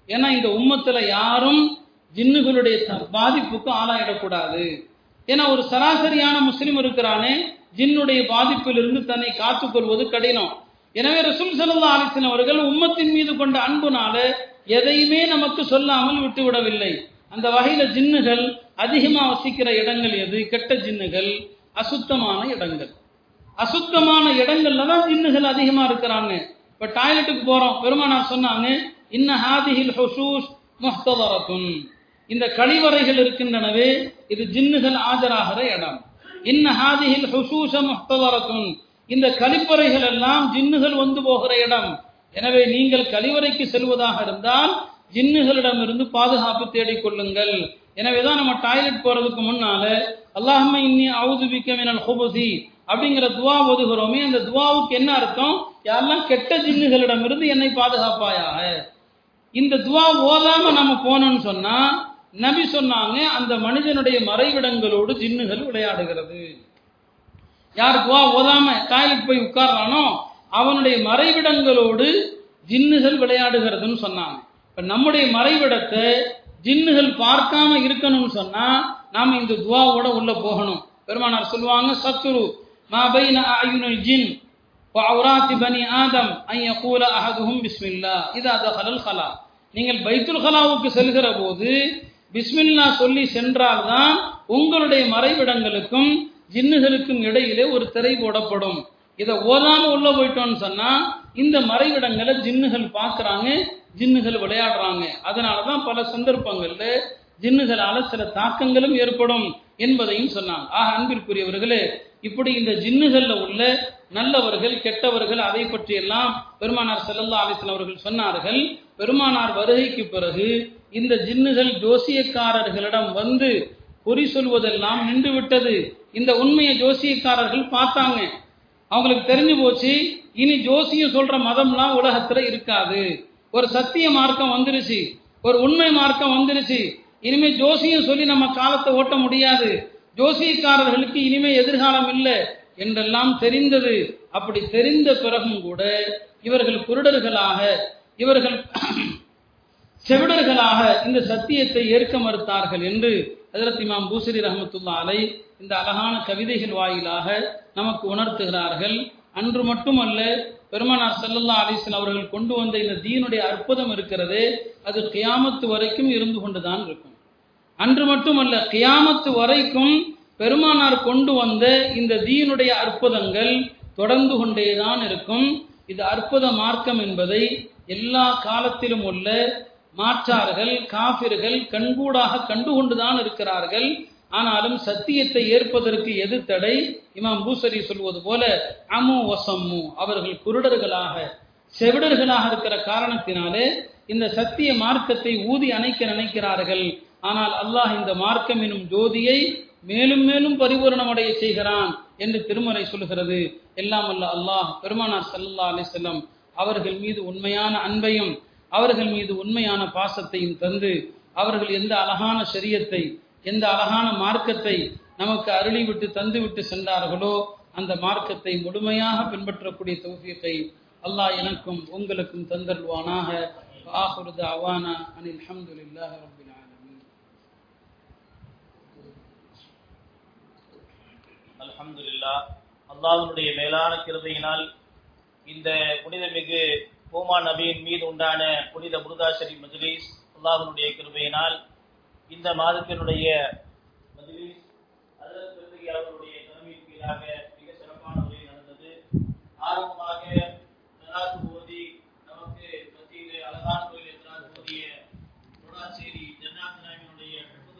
ஏன்னா இந்த உம்மத்தில் யாரும் ஜின்னுகளுடைய த- பாதிப்புக்கு ஆளாயிடக்கூடாது. ஏன்னா ஒரு சராசரியான முஸ்லீம் இருக்கிறானே ஜின்னுடைய பாதிப்பிலிருந்து தன்னை காத்துக்கொள்வது கடினம். எனவே ரசூல் ஸல்லல்லாஹு அலிசன் அவர்கள் உம்மத்தின் மீது கொண்ட அன்புனால எதையுமே நமக்கு சொல்லாமல் விட்டுவிடவில்லை. அந்த வகையில ஜின்னுகள் அதிகமா வசிக்கிற இடங்கள் எது? கெட்ட ஜின்னுகள் அசுத்தமான இடங்கள். அசுத்தமான இடங்கள்ல தான் ஜின்னுகள் அதிகமா இருக்கிறாங்க. இப்ப டாய்லெட்டுக்கு போறோம். பெருமானார் சொன்னாங்க இன்ன ஹாதிஹில் ஹசூஸ் முஹ்தவரத்துன் இந்த கழிவறைகள் இருக்கின்றனவே இது ஜின்னுகள் ஆஜராகிற இடம். இன்ன ஹாதிஹில் ஹுசூஸ இந்த கழிப்பறைகள் எல்லாம் ஜின்னுகள் வந்து போகிற இடம். எனவே நீங்கள் கழிவறைக்கு செல்வதாக இருந்தால் ஜின்னுகளிடமிருந்து பாதுகாப்பு தேடிக்கொள்ளுங்கள் எனவேதான் நம்ம டாய்லெட் போறதுக்கு முன்னால அல்லாஹ்ம இன்னி அவுதுபிக்க மினல் ஹுபுசி அப்படிங்கிற துவா ஒதுகிறோமே அந்த துவாவுக்கு என்ன அர்த்தம்? யாரெல்லாம் கெட்ட ஜின்னுகளிடமிருந்து என்னை பாதுகாப்பாயாக? இந்த துவா ஓதாம நம்ம போனோம்னு சொன்னா நபி சொன்னாங்க அந்த மனிதனுடைய மறைவிடங்களோடு ஜின்னுகள் விளையாடுகிறது யார் துவா ஓதாம டாய்லெட் போய் உட்கார்றானோ அவனுடைய மறைவிடங்களோடு ஜின்னுகள் விளையாடுகிறதுன்னு சொன்னாங்க இப்ப நம்முடைய மறைவிடத்தை ஜின்னுகள் பார்க்காம இருக்கணும்னு சொன்னா நாம இந்த துவாவோட உள்ள போகணும் பெருமானார் சொல்லுவாங்க சத்துரு மா பைன அயுனுல் ஜின் وعورات بني آدم أن يقول أحدهم بسم الله إذا دخل الخلاء நீங்கள் பைத்துல் கலாவுக்கு செல்கிற போது பிஸ்மில்லா சொல்லி சென்றால்தான் உங்களுடைய மறைவிடங்களுக்கும் ஜின்னுகளுக்கும் இடையிலே ஒரு திரை போடப்படும். இதை ஓதாம உள்ள போயிட்டோம்னு சொன்னா இந்த மறைவிடங்களை ஜின்னுகள் பார்க்கறாங்க ஜின்னுகள் விளையாடுறாங்க. அதனாலதான் பல சந்தர்ப்பங்கள்ல ஜின்னுகளால சில தாக்கங்களும் ஏற்படும் என்பதையும் சொன்னாங்க. ஆக அன்பிற்குரியவர்களே இப்படி இந்த ஜின்னுகள்ல உள்ள நல்லவர்கள் கெட்டவர்கள் அதை பற்றி எல்லாம் பெருமானார் செல்லல்லா அலைஹி அவர்கள் சொன்னார்கள். பெருமானார் வருகைக்கு பிறகு இந்த ஜின்னுகள் ஜோசியக்காரர்களிடம் வந்து பொறி சொல்வதெல்லாம் நின்று விட்டது இந்த உண்மையை ஜோசியக்காரர்கள் பார்த்தாங்க. அவங்களுக்கு தெரிஞ்சு போச்சு இனி ஜோசியம் சொல்ற மதம்லாம் உலகத்துல இருக்காது. ஒரு சத்திய மார்க்கம் வந்துருச்சு ஒரு உண்மை மார்க்கம் வந்துருச்சு. இனிமே ஜோசியம் சொல்லி நம்ம காலத்தை ஓட்ட முடியாது. ஜோசியக்காரர்களுக்கு இனிமே எதிர்காலம் இல்லை என்றெல்லாம் தெரிந்தது. அப்படி தெரிந்த பிறகும் கூட இவர்கள் குருடர்களாக இவர்கள் செவிடர்களாக இந்த சத்தியத்தை ஏற்க மறுத்தார்கள் என்று ஹஜரத் இமாம் பூசரி ரஹமத்துல்லா அலை இந்த அழகான கவிதைகள் வாயிலாக நமக்கு உணர்த்துகிறார்கள். அன்று மட்டுமல்ல பெருமானார் ஸல்லல்லாஹு அலைஹி அவர்கள் கொண்டு வந்த இந்த தீனுடைய அற்புதம் இருக்கிறது. அது கியாமத்து வரைக்கும் இருந்து கொண்டுதான் இருக்கும். அன்று மட்டுமல்ல கியாமத்து வரைக்கும் பெருமானார் கொண்டு வந்த இந்த தீனுடைய அற்புதங்கள் தொடர்ந்து கொண்டேதான் இருக்கும். இது அற்புத மார்க்கம் என்பதை எல்லா காலத்திலும் உள்ள மாற்றார்கள் காபிர்கள் கண்கூடாக கண்டுகொண்டுதான் இருக்கிறார்கள். ஆனாலும் சத்தியத்தை ஏற்பதற்கு எது தடை? இமாம் பூசரி சொல்வது போல அமு வசம்மு அவர்கள் குருடர்களாக செவிடர்களாக இருக்கிற காரணத்தினாலே இந்த சத்திய மார்க்கத்தை ஊதி அணைக்க நினைக்கிறார்கள். ஆனால் அல்லாஹ் இந்த மார்க்கம் எனும் ஜோதியை மேலும் மேலும் பரிபூரணமடைய செய்கிறான் என்று திருமறை சொல்கிறது எல்லாம் அல்ல அல்லாஹ் பெருமானார் சல்லா அலிசல்லம் அவர்கள் மீது உண்மையான அன்பையும் அவர்கள் மீது உண்மையான பாசத்தையும் தந்து அவர்கள் எந்த அழகான சரியத்தை எந்த அழகான மார்க்கத்தை நமக்கு அருளிவிட்டு தந்துவிட்டு சென்றார்களோ அந்த மார்க்கத்தை முழுமையாக பின்பற்றக்கூடிய தௌஃபீத்தை அல்லாஹ் எனக்கும் உங்களுக்கும் தந்தருவானாக ஆஹுரு அவானா அனில் அஹமதுல்லாஹ் அல்ஹம்துல்லா அல்லாஹனுடைய மேலான கிருதையினால் இந்த புனிதமிகு பூமா நபியின் மீது உண்டான புனித முருதா ஷரீப் அல்லாஹனுடைய கிருபையினால் இந்த மாதத்தினுடைய மஜ்லீஸ் அவருடைய தலைமையின் கீழாக மிக சிறப்பான முறையில் நடந்தது. ஆரம்பமாக